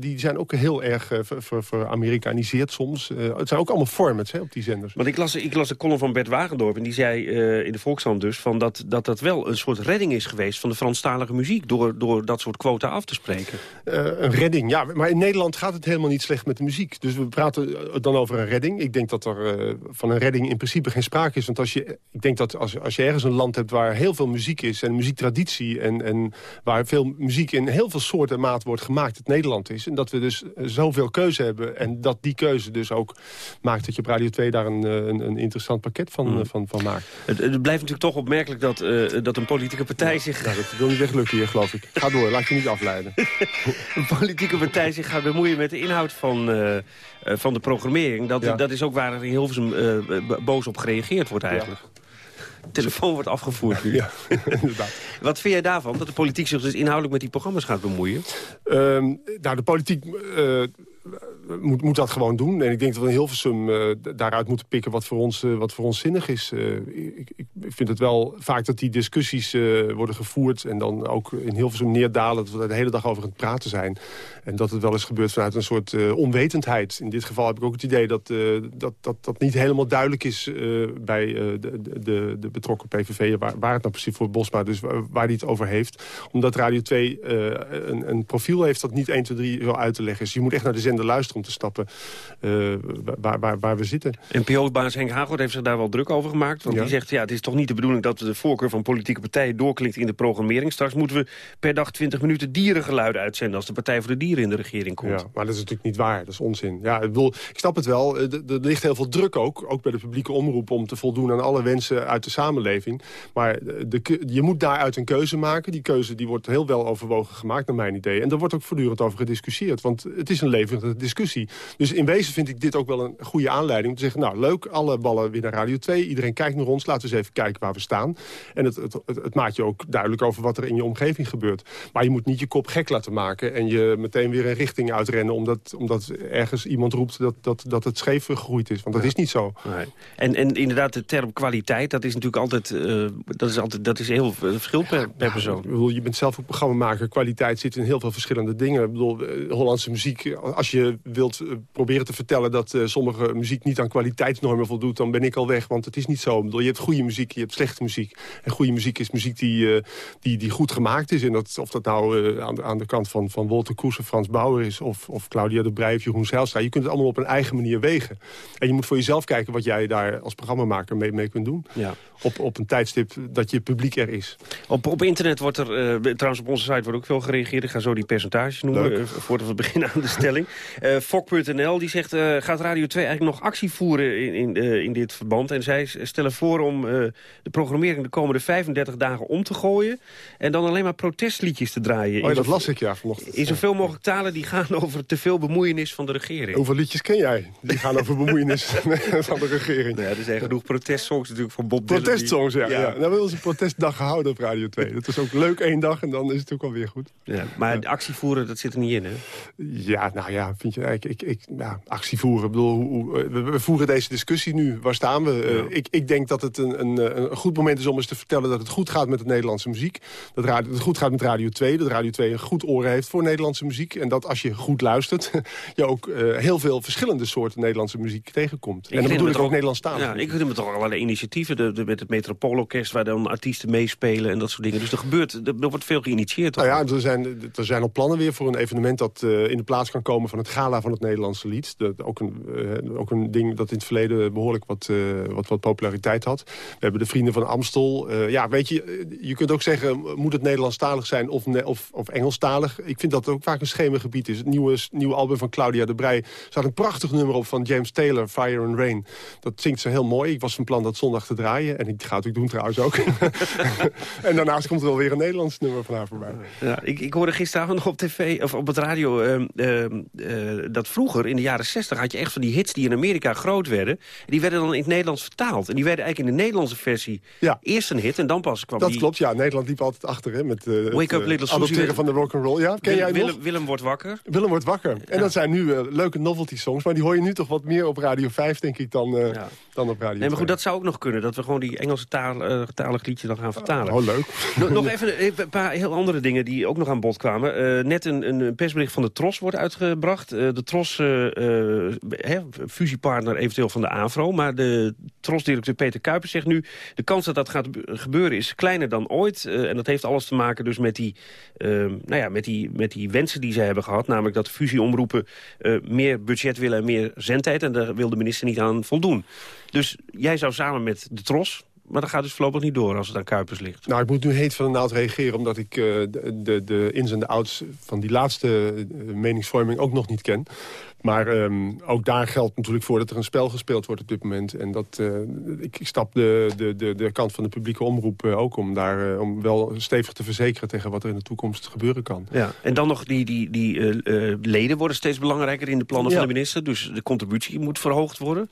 S33: die zijn ook heel erg ver- ver- veramerikaniseerd soms. Het zijn ook allemaal formats hè, op die zenders.
S22: Want ik las, ik las de column van Bert Wagendorp en die zei in de Volkskrant dus... Van dat, dat dat wel een soort redding is geweest van de Franstalige muziek... door, door dat soort quota af te spreken.
S33: Een redding, ja. Maar in Nederland gaat het helemaal niet slecht met de muziek. Dus we praten dan over een redding. Ik denk dat er eh, van een redding in principe geen sprake is. Want als je, ik denk dat als, als je ergens een land hebt waar heel veel muziek is... en muziektraditie en, en waar veel muziek in heel veel soorten en maat wordt gemaakt... het Nederland is. En dat we dus eh, zoveel keuze hebben. En dat die keuze dus ook maakt dat je op Radio 2 daar een, eh, een, een interessant pakket van,
S22: Mm.
S33: eh, van, van maakt.
S22: Het, het blijft natuurlijk toch opmerkelijk dat, dat een politieke partij zich...
S33: Nou, dat wil niet weglukken hier, geloof ik. Ga door, laat je niet afleiden.
S22: een politieke partij zich gaat bemoeien met de inhoud van, van de programmering. Dat,
S33: Ja.
S22: dat is ook waar er in Hilversum eh, boos op gereageerd wordt eigenlijk. De telefoon wordt afgevoerd nu.
S33: Ja, inderdaad.
S22: Wat vind jij daarvan, dat de politiek zich dus inhoudelijk met die programma's gaat bemoeien?
S33: Ehm, nou, de politiek eh, moet, moet dat gewoon doen. En ik denk dat we in Hilversum d- daaruit moeten pikken wat voor ons, eh, wat voor ons zinnig is. Eh, ik, ik vind het wel vaak dat die discussies worden gevoerd... en dan ook in Hilversum neerdalen, dat we daar de hele dag over aan het praten zijn. En dat het wel eens gebeurt vanuit een soort onwetendheid. In dit geval heb ik ook het idee dat dat, dat, dat niet helemaal duidelijk is... bij de, de, de betrokken PVV waar, waar het nou precies voor Bosma... dus waar, waar hij het over heeft. Omdat Radio 2 eh, een, een profiel heeft dat niet 1, 2, 3 zo uit te leggen is. Je moet echt naar de zender luisteren om te snappen eh, waar, waar, waar we zitten.
S22: NPO-baas Henk Hagel heeft zich daar wel druk over gemaakt. Want
S33: Ja.
S22: die zegt, ja, het is toch niet de bedoeling dat de voorkeur van politieke partijen doorklinkt in de programmering. Straks moeten we per dag 20 minuten dierengeluiden uitzenden als de Partij voor de Dieren in de regering komt.
S33: Ja, maar dat is natuurlijk niet waar. Dat is onzin. Ja, ik, bedoel, ik snap het wel. Eh, Er ligt heel veel druk ook, ook bij de publieke omroep... om te voldoen aan alle wensen uit de samenleving. Maar de, ke- je moet daaruit een keuze maken. Die keuze die wordt heel wel overwogen gemaakt, naar mijn idee. En daar wordt ook voortdurend over gediscussieerd. Want het is een levendige discussie. Dus in wezen vind ik dit ook wel een goede aanleiding... om te zeggen, nou leuk, alle ballen weer naar Radio 2. Iedereen kijkt naar ons. Laten we eens even kijken waar we staan. En het, het, het, het maakt je ook duidelijk over wat er in je omgeving gebeurt. Maar je moet niet je kop gek laten maken... en je meteen weer een richting uitrennen... omdat, omdat ergens iemand roept dat, dat, dat het scheef gegroeid is. Want dat is niet zo.
S22: Nee. En, en inderdaad, de term kwaliteit, dat is natuurlijk altijd, eh, dat is altijd dat is heel veel verschil per, per persoon.
S33: Ik bedoel, je bent zelf ook programmamaker. Kwaliteit zit in heel veel verschillende dingen. Ik bedoel, eh, Hollandse muziek, als je wilt eh, proberen te vertellen... dat eh, sommige muziek niet aan kwaliteitsnormen voldoet... dan ben ik al weg, want het is niet zo. Ik bedoel, je hebt goede muziek, je hebt slechte muziek. En goede muziek is muziek die, eh, die, die goed gemaakt is. En dat, of dat nou aan, de, aan de kant van, van Wolter Koes of Frans Bauer is... of, of Claudia de Brij of Jeroen Zijlstra. Je kunt het allemaal op een eigen manier wegen. En je moet voor jezelf kijken wat jij daar als programmamaker mee, mee kunt doen.
S22: Ja.
S33: Op, op een tijdstip dat je publiek er is.
S22: Op, op internet wordt er, trouwens op onze site wordt ook veel gereageerd. Ik ga zo die percentages noemen, voordat we beginnen aan de stelling. Fok.nl die zegt, eh, gaat Radio 2 eigenlijk nog actie voeren in, in, eh, in dit verband? En zij stellen voor om eh, de programmering de komende 35 dagen om te gooien... en dan alleen maar protestliedjes te draaien.
S33: Oh, ja, dat las ik ja vanochtend.
S22: In zoveel mogelijk talen die gaan over te veel bemoeienis van de regering.
S33: Hoeveel liedjes ken jij? Die gaan over bemoeienis van de regering.
S22: Nou ja, er zijn genoeg protestsongs natuurlijk van Bob Dylan. die-
S33: Protestsongs, ja. ja. Nou, we hebben onze protestdag gehouden op Radio 2. Dat is ook leuk één dag en dan is het ook alweer goed.
S22: Ja, maar de actie voeren, dat zit er niet in, hè?
S33: Ja, nou ja, vind je, ik, ik, ik, ja, actie voeren. Ik bedoel, hoe, hoe- we, we voeren deze discussie nu. Waar staan we? Eh, ik, ik denk dat het een, een, een goed moment is om eens te vertellen... dat het goed gaat met de Nederlandse muziek. Dat radio, het goed gaat met Radio 2. Dat Radio 2 een goed oor heeft voor Nederlandse muziek. En dat als je goed luistert... je ook eh, heel veel verschillende soorten Nederlandse muziek tegenkomt. en dan bedoel ik ook Nederlandstalig.
S22: Ja, ik vind me toch allerlei initiatieven. De, de- met het Metropoolorkest, waar dan artiesten meespelen en dat soort dingen. Dus er gebeurt, er, er wordt veel geïnitieerd.
S33: Nou ja, er zijn, er zijn al plannen weer voor een evenement dat eh, in de plaats kan komen van het gala van het Nederlandse lied. Dat, ook, een, eh, ook een ding dat in het verleden behoorlijk wat, eh, wat, wat populariteit had. We hebben de Vrienden van Amstel. Eh, ja, weet je, je kunt ook zeggen, moet het Nederlandstalig zijn of, of, of Engelstalig? Ik vind dat het ook vaak een schemergebied is. Het nieuwe, nieuwe album van Claudia de Brij staat een prachtig nummer op van James Taylor, Fire and Rain. Dat zingt ze heel mooi. Ik was van plan dat zondag te draaien. En ik ga het ook doen trouwens ook. en daarnaast komt er wel weer een Nederlands nummer van haar voorbij.
S22: Ja, ik, ik hoorde gisteravond nog op tv, of op het radio, ehm, ehm, eh, dat vroeger, in de jaren 60, had je echt van die hits die in Amerika groot werden. En die werden dan in het Nederlands vertaald. En die werden eigenlijk in de Nederlandse versie eerst een hit en dan pas kwam
S33: Dat
S22: die...
S33: klopt, ja. Nederland liep altijd achter hè, met eh,
S22: Wake
S33: het,
S22: Up
S33: eh,
S22: Little Susie.
S33: adopteren van de rock'n'roll. Ja, ken jij het
S22: Willem,
S33: nog?
S22: Willem wordt wakker.
S33: Willem wordt wakker. En dat zijn nu eh, leuke novelty songs. Maar die hoor je nu toch wat meer op Radio 5, denk ik, dan, eh, dan op Radio
S22: Nee, maar
S33: 2.
S22: goed, dat zou ook nog kunnen. Dat we gewoon die Engelse taal, eh, liedjes dan gaan vertalen.
S33: Oh, leuk.
S22: Nog, nog even een- paar heel andere dingen die ook nog aan bod kwamen. Eh, net een, een persbericht van de TROS wordt uitgebracht. De TROS, eh, eh, fusiepartner eventueel van de AVRO. Maar de TROS-directeur Peter Kuipers zegt nu... de kans dat dat gaat gebeuren is kleiner dan ooit. Eh, en dat heeft alles te maken dus met die, nou ja, met, die, met die wensen die ze hebben gehad. Namelijk dat fusieomroepen meer budget willen en meer zendtijd. En daar wil de minister niet aan voldoen. Dus jij zou samen met de TROS... Maar dat gaat dus voorlopig niet door als het aan Kuipers ligt.
S33: Nou, ik moet nu heet van de naald reageren... omdat ik eh, de, de, de ins en de outs van die laatste eh, meningsvorming ook nog niet ken. Maar ehm, ook daar geldt natuurlijk voor dat er een spel gespeeld wordt op dit moment. En dat, eh, ik, ik stap de, de, de, de kant van de publieke omroep ook om daar om wel stevig te verzekeren tegen wat er in de toekomst gebeuren kan.
S22: Ja. En dan nog die, die, die leden worden steeds belangrijker in de plannen
S33: Ja.
S22: van de minister. Dus de contributie moet verhoogd worden.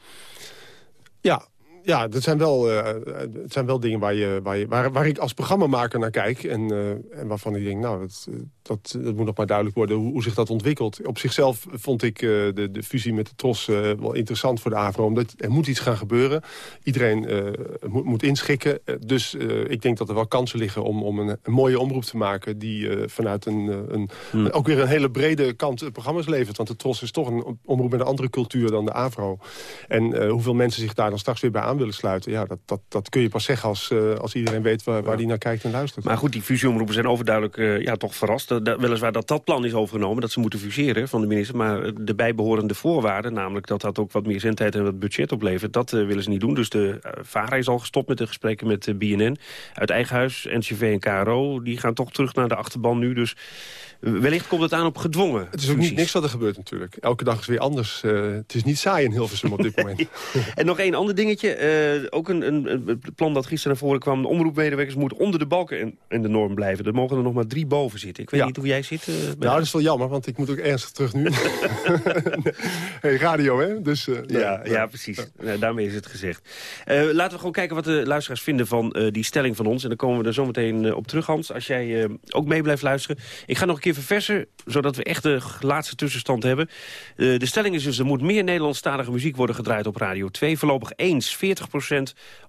S33: Ja, ja dat zijn wel, eh, het zijn wel dingen waar, je, waar, je, waar, waar ik als programmamaker naar kijk. En, eh, en waarvan ik denk, nou, dat, dat, dat moet nog maar duidelijk worden hoe, hoe zich dat ontwikkelt. Op zichzelf vond ik eh, de, de fusie met de TROS wel interessant voor de AVRO. Omdat er moet iets gaan gebeuren. Iedereen moet, moet inschikken. Dus ik denk dat er wel kansen liggen om, om een, een mooie omroep te maken... die vanuit een, een, ook weer een hele brede kant programma's levert. Want de TROS is toch een omroep met een andere cultuur dan de AVRO. En hoeveel mensen zich daar dan straks weer bij aan willen sluiten... ja, dat, dat, dat kun je pas zeggen als, eh, als iedereen weet waar, waar die naar kijkt en luistert.
S22: Maar goed, die fusieomroepen zijn overduidelijk eh, ja, toch verrast. Dat, weliswaar dat dat plan is overgenomen, dat ze moeten fuseren van de minister. Maar de bijbehorende voorwaarden, namelijk dat dat ook wat meer zendtijd en wat budget oplevert... dat eh, willen ze niet doen. Dus de VARA is al gestopt met de gesprekken met de BNN. Uit eigen huis, NCV en KRO, die gaan toch terug naar de achterban nu. Dus wellicht komt het aan op gedwongen
S33: Het is ook niet niks wat er gebeurt natuurlijk. Elke dag is weer anders. Het is niet saai in Hilversum op dit moment.
S22: En nog één ander dingetje. Eh, ook een, een, plan dat gisteren naar voren kwam. De omroepmedewerkers moeten onder de balken in, in de norm blijven. Er mogen er nog maar drie boven zitten. Ik weet
S33: Ja.
S22: niet hoe jij zit. bij-
S33: Nou, dat is wel jammer, want ik moet ook ernstig terug nu. hey, radio, hè? Dus, eh, nee.
S22: Ja, ja, precies. Nou, daarmee is het gezegd. Laten we gewoon kijken wat de luisteraars vinden van die stelling van ons. En dan komen we er zo meteen op terug, Hans. Als jij ook mee blijft luisteren. Ik ga nog een keer verversen, zodat we echt de laatste tussenstand hebben. De stelling is dus, er moet meer Nederlandstalige muziek worden gedraaid op Radio 2. Voorlopig eens 40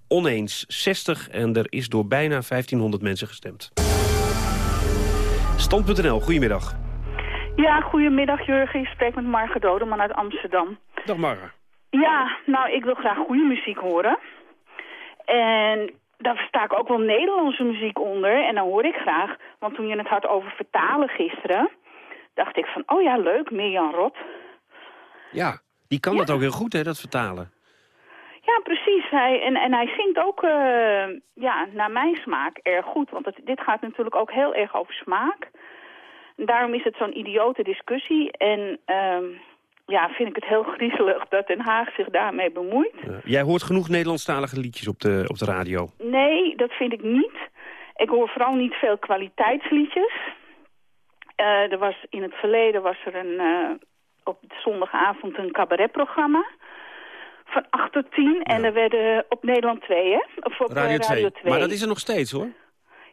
S22: oneens 60. En er is door bijna 1500 mensen gestemd. Stand.nl, goedemiddag.
S34: Ja, goedemiddag Jurgen. Ik spreek met Marga Dodeman uit Amsterdam.
S22: Dag Marga.
S34: Ja, nou, ik wil graag goede muziek horen. En daar versta ik ook wel Nederlandse muziek onder. En dan hoor ik graag, want toen je het had over vertalen gisteren... dacht ik van, oh ja, leuk, Mirjam Rot.
S22: Ja, die kan dat ook heel goed, hè, dat vertalen.
S34: Ja, precies. Hij, en, en hij zingt ook, eh, ja, naar mijn smaak erg goed. Want het, dit gaat natuurlijk ook heel erg over smaak. En daarom is het zo'n idiote discussie. En ehm, ja, vind ik het heel griezelig dat Den Haag zich daarmee bemoeit.
S22: Ja. Jij hoort genoeg Nederlandstalige liedjes op de, op de radio.
S34: Nee, dat vind ik niet. Ik hoor vooral niet veel kwaliteitsliedjes. Eh, er was, in het verleden was er een, eh, op zondagavond een cabaretprogramma. Van 8 tot 10. En er werden op Nederland 2, hè? Of op eh,
S22: Radio,
S34: Radio
S22: 2.
S34: 2.
S22: Maar dat is er nog steeds, hoor.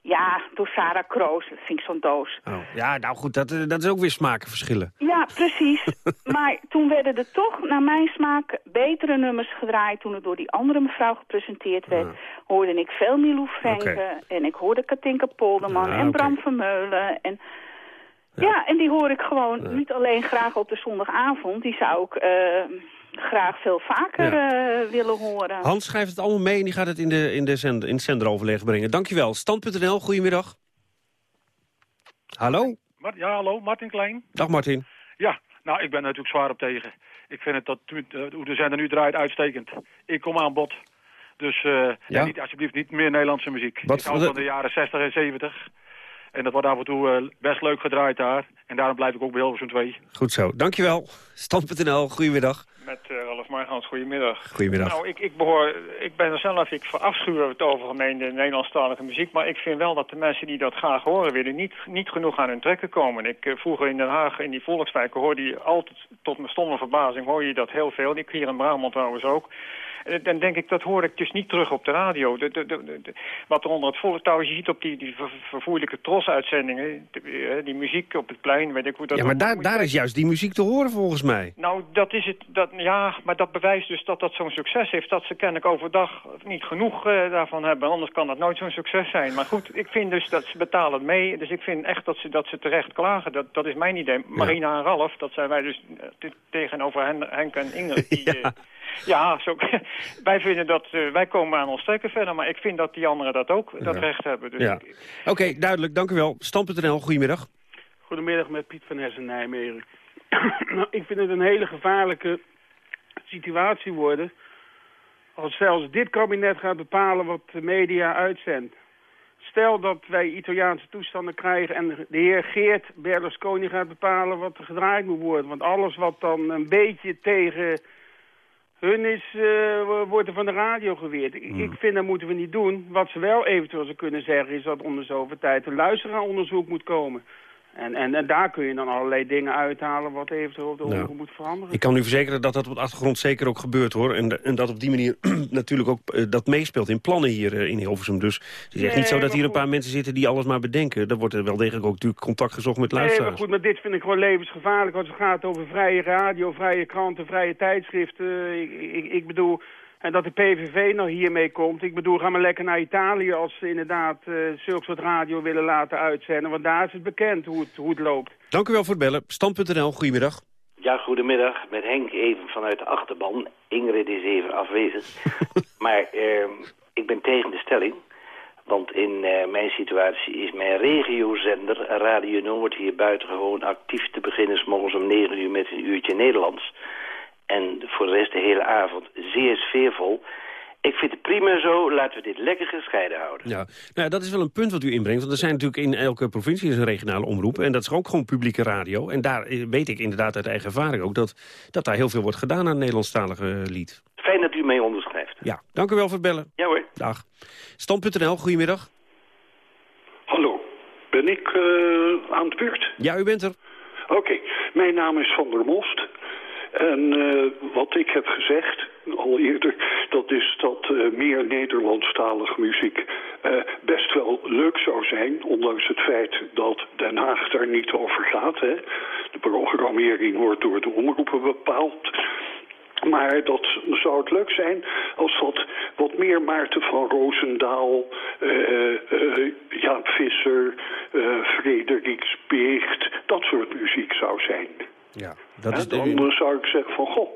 S34: Ja, door Sarah Kroos. Dat vind ik zo'n doos.
S22: Oh. Ja, nou goed, dat, eh, dat is ook weer smakenverschillen.
S34: Ja, precies. maar toen werden er toch, naar mijn smaak, betere nummers gedraaid. Toen het door die andere mevrouw gepresenteerd werd, hoorde ik veel Milou Frenke.
S22: Oké.
S34: En ik hoorde Katinka Polderman
S22: Ah,
S34: en. Bram Vermeulen. En, ja. en die hoor ik gewoon niet alleen graag op de zondagavond. Die zou ik eh, graag veel vaker eh, willen horen.
S22: Hans schrijft het allemaal mee en die gaat het in, de, in, de zend, in het zenderoverleg brengen. Dankjewel. Stand.nl, goedemiddag. Hallo?
S35: Ja, hallo, Martin Klein.
S22: Dag Martin.
S35: Ja, nou, ik ben natuurlijk zwaar op tegen. Ik vind het dat uh, hoe de zender nu draait uitstekend. Ik kom aan bod. Dus eh,
S22: Ja?
S35: niet, alsjeblieft niet meer Nederlandse muziek.
S22: Wat-
S35: ik hou van de jaren 60 en 70. En dat wordt af en toe eh, best leuk gedraaid daar. En daarom blijf ik ook bij Hilversum 2.
S22: Goed zo. Dankjewel. Stand.nl, goedemiddag.
S36: Met eh, Ralf Marga. Hans, goedemiddag.
S22: Goedemiddag.
S36: Nou, ik, ik, behoor, ik ben er zelf, ik verafschuw het overgemeen de Nederlandstalige muziek, maar ik vind wel dat de mensen die dat graag horen willen niet, niet genoeg aan hun trekken komen. Ik, eh, vroeger in Den Haag, in die volkswijken, hoorde je altijd, tot mijn stomme verbazing, hoor je dat heel veel. Ik hier in Brabant trouwens ook. En dan denk ik, dat hoor ik dus niet terug op de radio. De, de, de, de- wat er onder het volk trouwens, je ziet op die, die ver- vervoerlijke trosuitzendingen, eh, die muziek op het plein, weet ik hoe dat...
S22: Ja, maar daar, daar is juist die muziek te horen volgens mij.
S36: Nou, dat is het. Dat, ja, maar dat bewijst dus dat dat zo'n succes heeft. Dat ze kennelijk overdag niet genoeg eh, daarvan hebben. Anders kan dat nooit zo'n succes zijn. Maar goed, ik vind dus dat ze betalen mee. Dus ik vind echt dat ze, dat ze terecht klagen. Dat, dat is mijn idee. Marina en Ralf, dat zijn wij dus eh, te- tegenover hen, Henk en Ingrid. Die, ja. Ja, zo, wij vinden dat, eh, wij komen aan ons trekken verder. Maar ik vind dat die anderen dat ook, dat
S22: Ja.
S36: recht hebben. Dus
S22: Ja. Oké, duidelijk, dank u wel. Stand.nl, goedemiddag.
S37: Goedemiddag met Piet van Hessen Nijmegen. nou, ik vind het een hele gevaarlijke situatie worden... als zelfs dit kabinet gaat bepalen wat de media uitzendt. Stel dat wij Italiaanse toestanden krijgen en de heer Geert Berlusconi gaat bepalen wat er gedraaid moet worden. Want alles wat dan een beetje tegen hun is, eh, wordt er van de radio geweerd. Ik, ik vind dat moeten we niet doen. Wat ze wel eventueel zou kunnen zeggen is dat onder zoveel tijd een luisteraaronderzoek moet komen. En, en, en daar kun je dan allerlei dingen uithalen wat eventueel op de
S22: Nou,
S37: moet veranderen.
S22: Ik kan u verzekeren dat dat op de achtergrond zeker ook gebeurt, hoor. En, en dat op die manier natuurlijk ook eh, dat meespeelt in plannen hier eh, in Hilversum. Dus het is echt niet zo dat hier een paar mensen zitten die alles maar bedenken. Er wordt er wel degelijk ook natuurlijk contact gezocht met
S37: Nee, maar
S22: luisteraars.
S37: goed, maar dit vind ik gewoon levensgevaarlijk als het gaat over vrije radio, vrije kranten, vrije tijdschriften. Ik, ik, ik bedoel, en dat de PVV nog hiermee komt. Ik bedoel, ga maar lekker naar Italië als ze inderdaad eh zulke soort radio willen laten uitzenden. Want daar is het bekend hoe het, hoe het loopt.
S22: Dank u wel voor het bellen. Stand.nl, goedemiddag.
S38: Ja, goedemiddag. Met Henk even vanuit de achterban. Ingrid is even afwezig. maar eh, ik ben tegen de stelling. Want in eh, mijn situatie is mijn regiozender Radio Noord hier buitengewoon actief te beginnen. S morgens om 9 uur met een uurtje Nederlands. En voor de rest de hele avond zeer sfeervol. Ik vind het prima zo. Laten we dit lekker gescheiden houden.
S22: Ja, nou, dat is wel een punt wat u inbrengt. Want er zijn natuurlijk in elke provincie een regionale omroep. En dat is ook gewoon publieke radio. En daar eh, weet ik inderdaad uit eigen ervaring ook... dat, dat daar heel veel wordt gedaan aan het Nederlandstalige lied.
S38: Fijn dat u mee onderschrijft.
S22: Ja, dank u wel voor het bellen.
S38: Ja hoor.
S22: Dag. Stand.nl, goedemiddag.
S39: Hallo, ben ik eh, aan het beurt?
S22: Ja, u bent er.
S39: Oké, mijn naam is Van der Most. En eh, wat ik heb gezegd al eerder, dat is dat eh, meer Nederlandstalige muziek eh, best wel leuk zou zijn. Ondanks het feit dat Den Haag daar niet over gaat. Hè. De programmering wordt door de omroepen bepaald. Maar dat zou het leuk zijn als dat wat meer Maarten van Roosendaal, Jaap Visser, Frederik Speegt, dat soort muziek zou zijn.
S22: Ja, dat
S39: En
S22: is
S39: dan eh, zou ik zeggen van, goh,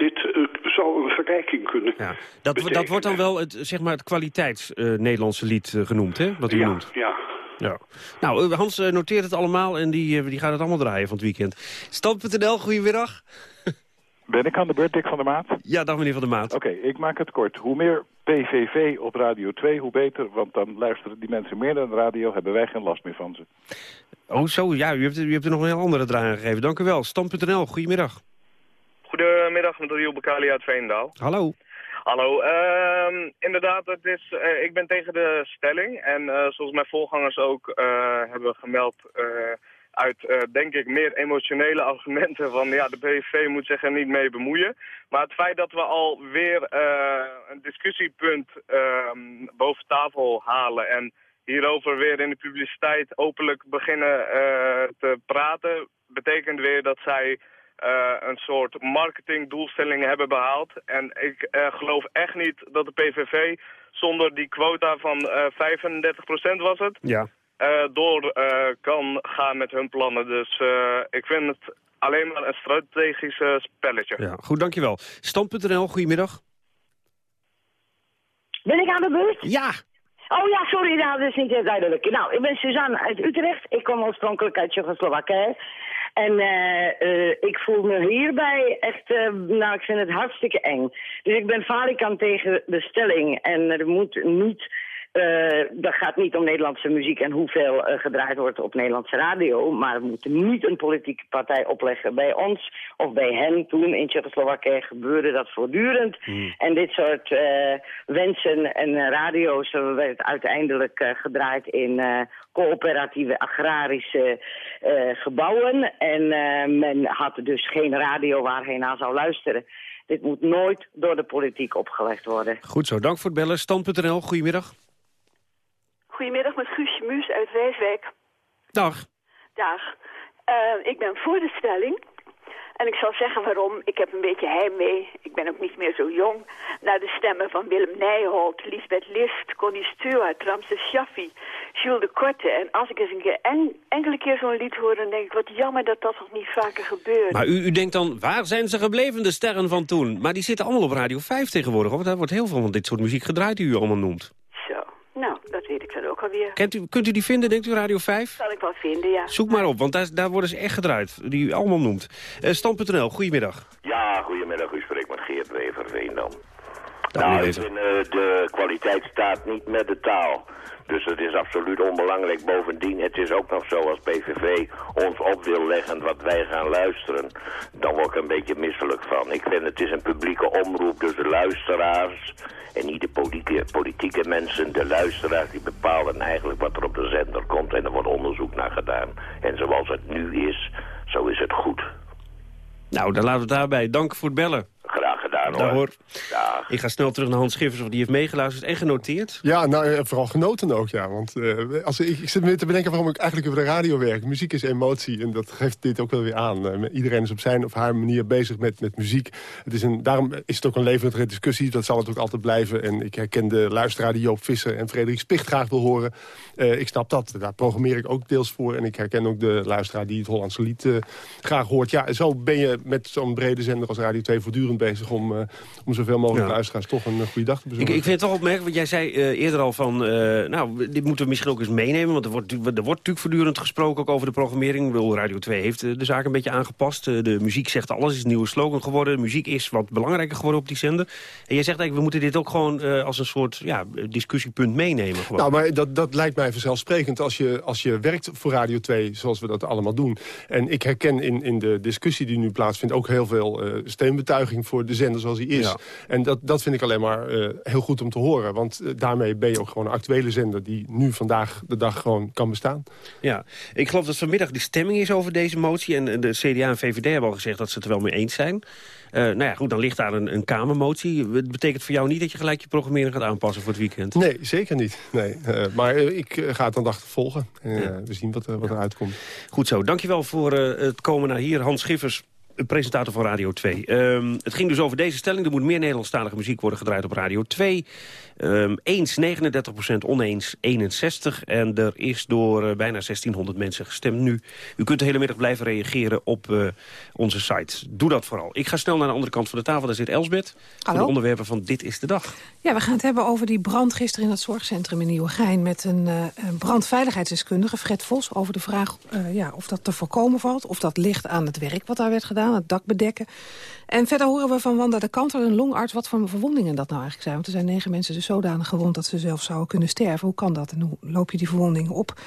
S39: dit eh, zou een verrijking kunnen
S22: ja, dat, dat wordt dan wel het, zeg maar het kwaliteits eh, lied eh, genoemd, hè? Wat u
S39: ja,
S22: noemt.
S39: Ja.
S22: Ja. Nou, Hans noteert het allemaal en die, die gaat het allemaal draaien van het weekend. Stand.nl, goedemiddag.
S40: Ben ik aan de beurt, Dick van der Maat?
S22: Ja, dag meneer Van der Maat.
S40: Oké, ik maak het kort. Hoe meer PVV op Radio 2, hoe beter. Want dan luisteren die mensen meer naar de radio, hebben wij geen last meer van ze.
S22: Oh, zo, ja, u hebt, u hebt er nog een heel andere draai aan gegeven. Dank u wel. Stand.nl, goedemiddag.
S3: Goedemiddag, met Riel Bacali uit Veendaal.
S22: Hallo.
S3: Hallo, ehm, inderdaad, het is, eh, ik ben tegen de stelling. En eh, zoals mijn voorgangers ook eh, hebben gemeld, eh, uit, eh, denk ik, meer emotionele argumenten van ja, de PVV moet zich er niet mee bemoeien. Maar het feit dat we alweer eh een discussiepunt ehm, boven tafel halen en hierover weer in de publiciteit openlijk beginnen eh, te praten, betekent weer dat zij een soort marketingdoelstelling hebben behaald. En ik geloof echt niet dat de PVV zonder die quota van eh 35% was het,
S22: Ja.
S3: Eh, door eh, kan gaan met hun plannen. Dus eh, ik vind het alleen maar een strategisch spelletje.
S22: Ja, goed, dankjewel. Stand.nl, goedemiddag.
S41: Ben ik aan de beurt?
S22: Ja.
S41: Oh ja, sorry, nou, dat is niet heel duidelijk. Nou, ik ben Suzanne uit Utrecht. Ik kom oorspronkelijk uit Tsjechoslowakije. En eh, eh, ik voel me hierbij echt, eh, nou, ik vind het hartstikke eng. Dus ik ben falikant tegen de stelling. En er moet niet dat gaat niet om Nederlandse muziek en hoeveel uh, gedraaid wordt op Nederlandse radio. Maar we moeten niet een politieke partij opleggen. Bij ons of bij hen toen in Tsjechoslowakije gebeurde dat voortdurend. Hmm. En dit soort uh, wensen en radio's werd uiteindelijk gedraaid in coöperatieve agrarische gebouwen. En men had dus geen radio waar hij naar zou luisteren. Dit moet nooit door de politiek opgelegd worden.
S22: Goed zo, dank voor het bellen. Stand.nl, goedemiddag.
S42: Goedemiddag, met Guusje Muus uit Wijswijk.
S22: Dag.
S42: Dag. Uh, ik ben voor de stelling. En ik zal zeggen waarom. Ik heb een beetje heimwee. Ik ben ook niet meer zo jong. Naar de stemmen van Willem Nijholt, Lisbeth List, Connie Stewart, Ramses Shaffi, Jules de Korte. En als ik eens een keer enkele keer zo'n lied hoor, dan denk ik, wat jammer dat dat nog niet vaker gebeurt.
S22: Maar u, u denkt dan, waar zijn ze gebleven, de sterren van toen? Maar die zitten allemaal op Radio 5 tegenwoordig, want daar wordt heel veel van dit soort muziek gedraaid die u allemaal noemt.
S42: Nou, dat ik dan ook alweer.
S22: Kent u, kunt u die vinden, denkt u, Radio 5?
S42: Zal ik wel vinden, ja.
S22: Zoek maar op, want daar, daar worden ze echt gedraaid, die u allemaal noemt. Uh, Stand.nl, goedemiddag.
S43: Ja, goedemiddag, u spreekt met Geert Wever, Veendam. Nou, ik vind, uh, de kwaliteit staat niet met de taal. Dus het is absoluut onbelangrijk. Bovendien, het is ook nog zo als PVV ons op wil leggen wat wij gaan luisteren. Dan word ik een beetje misselijk van. Ik vind het is een publieke omroep, dus de luisteraars en niet de politieke, politieke mensen, de luisteraars, die bepalen eigenlijk wat er op de zender komt. En er wordt onderzoek naar gedaan. En zoals het nu is, zo is het goed.
S22: Nou, dan laten we het daarbij. Dank voor het bellen.
S43: Graag gedaan
S22: hoor. Ik ga snel terug naar Hans Schiffers, want die heeft meegeluisterd en genoteerd.
S33: Ja, nou, eh, vooral genoten ook, ja. Want uh, als, ik, ik zit me te bedenken waarom ik eigenlijk over de radio werk. Muziek is emotie en dat geeft dit ook wel weer aan. Uh, iedereen is op zijn of haar manier bezig met, met muziek. Het is een, daarom is het ook een levendige discussie. Dat zal het ook altijd blijven. En ik herken de luisteraar die Joop Visser en Frederik Spicht graag wil horen. Uh, ik snap dat. Daar programmeer ik ook deels voor. En ik herken ook de luisteraar die het Hollandse lied graag hoort. Ja, zo ben je met zo'n brede zender als Radio 2 voortdurend bezig om, om zoveel mogelijk ja. luisteraars toch een goede dag te bezorgen.
S22: Ik, ik vind het toch opmerkelijk, want jij zei uh, eerder al van... Uh, nou, dit moeten we misschien ook eens meenemen, want er wordt, er wordt natuurlijk voortdurend gesproken ook over de programmering. Wil Radio 2 heeft de zaak een beetje aangepast. de muziek zegt alles, is een nieuwe slogan geworden. muziek is wat belangrijker geworden op die zender. En jij zegt eigenlijk, we moeten dit ook gewoon als een soort ja, discussiepunt meenemen. Gewoon.
S33: Nou, maar dat, dat lijkt mij vanzelfsprekend als je, als je werkt voor Radio 2, zoals we dat allemaal doen. En ik herken in, in de discussie die nu plaatsvindt ook heel veel uh, steunbetuiging voor de zender zoals hij is. Ja. En dat, dat vind ik alleen maar uh, heel goed om te horen. Want uh, daarmee ben je ook gewoon een actuele zender... die nu vandaag de dag gewoon kan bestaan.
S22: Ja, ik geloof dat vanmiddag de stemming is over deze motie. En de CDA en VVD hebben al gezegd dat ze het er wel mee eens zijn. Uh, nou ja, goed, dan ligt daar een, een Kamermotie. Het betekent voor jou niet dat je gelijk je programmering gaat aanpassen voor het weekend?
S33: Nee, zeker niet. Nee. Uh, maar ik ga het dan dag volgen. En ja. we zien wat, wat ja. eruit komt.
S22: Goed zo. Dankjewel voor het komen naar hier. Hans Schiffers, presentator van Radio 2. Um, het ging dus over deze stelling. Er moet meer Nederlandstalige muziek worden gedraaid op Radio 2. Um, eens 39% oneens 61. En er is door uh, bijna 1600 mensen gestemd nu. U kunt de hele middag blijven reageren op uh, onze site. Doe dat vooral. Ik ga snel naar de andere kant van de tafel. Daar zit Elsbeth. Voor de onderwerpen van Dit is de Dag.
S44: Ja, we gaan het hebben over die brand gisteren in het zorgcentrum in Nieuwegein... met een, uh, een brandveiligheidsdeskundige, Fred Vos... over de vraag ja, of dat te voorkomen valt. Of dat ligt aan het werk wat daar werd gedaan, het dak bedekken. En verder horen we van Wanda de Kanter, een longarts... wat voor verwondingen dat nou eigenlijk zijn. Want er zijn negen mensen dus zodanig gewond dat ze zelf zouden kunnen sterven. Hoe kan dat en hoe loop je die verwondingen op?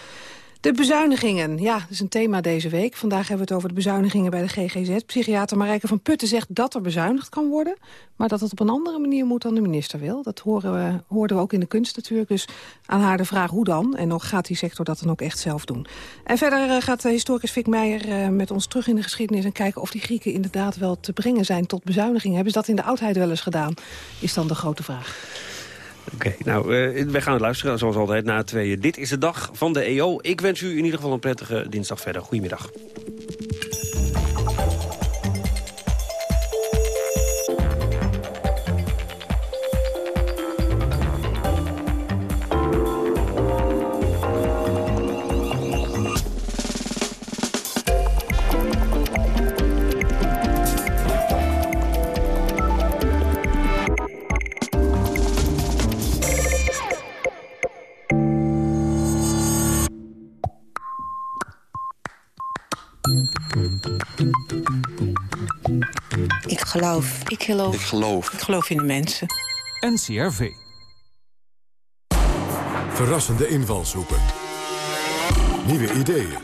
S44: De bezuinigingen, ja, dat is een thema deze week. Vandaag hebben we het over de bezuinigingen bij de GGZ. Psychiater Marijke van Putten zegt dat er bezuinigd kan worden... maar dat het op een andere manier moet dan de minister wil. Dat horen we, hoorden we ook in de kunst natuurlijk. Dus aan haar de vraag hoe dan? En nog gaat die sector dat dan ook echt zelf doen? En verder uh, gaat historicus Fik Meijer uh, met ons terug in de geschiedenis... en kijken of die Grieken inderdaad wel te brengen zijn tot bezuinigingen. Hebben ze dat in de oudheid wel eens gedaan? Is dan de grote vraag.
S22: Oké, nou, uh, wij gaan het luisteren zoals altijd na tweeën. Dit is de dag van de EO. Ik wens u in ieder geval een prettige dinsdag verder. Goedemiddag.
S45: Geloof.
S46: Ik geloof.
S45: Ik geloof. Ik geloof in de mensen.
S47: NCRV.
S1: Verrassende invalshoeken. Nieuwe ideeën.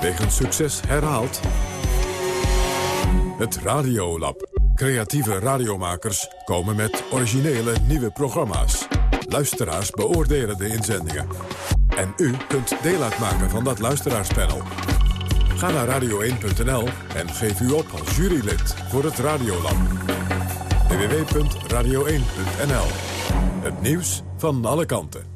S1: Wegens succes herhaald. Het Radiolab. Creatieve radiomakers komen met originele nieuwe programma's. Luisteraars beoordelen de inzendingen. En u kunt deel uitmaken van dat luisteraarspanel. Ga naar radio1.nl en geef u op als jurylid voor het Radiolab. www.radio1.nl Het nieuws van alle kanten.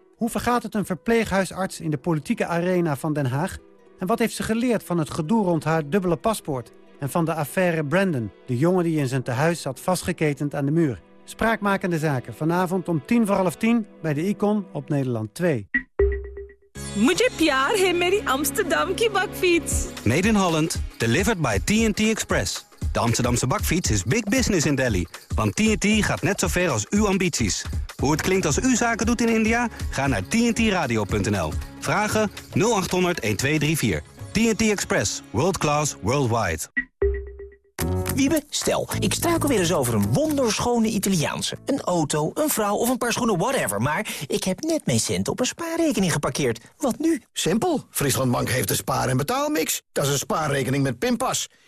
S48: Hoe vergaat het een verpleeghuisarts in de politieke arena van Den Haag? En wat heeft ze geleerd van het gedoe rond haar dubbele paspoort? En van de affaire Brandon, de jongen die in zijn tehuis zat vastgeketend aan de muur? Spraakmakende Zaken, vanavond om tien voor half tien bij de Icon op Nederland 2.
S46: Mujhe pyar hai meri Amsterdam ki bakfiets.
S47: Made in Holland, delivered by TNT Express. De Amsterdamse bakfiets is big business in Delhi. Want TNT gaat net zo ver als uw ambities. Hoe het klinkt als u zaken doet in India? Ga naar tntradio.nl. Vragen 0800 1234. TNT Express. World class, worldwide.
S49: Wiebe, stel, ik struikel weer eens over een wonderschone Italiaanse. Een auto, een vrouw of een paar schoenen, whatever. Maar ik heb net mijn cent op een spaarrekening geparkeerd. Wat nu?
S50: Simpel. Frieslandbank heeft een spaar- en betaalmix. Dat is een spaarrekening met pinpas.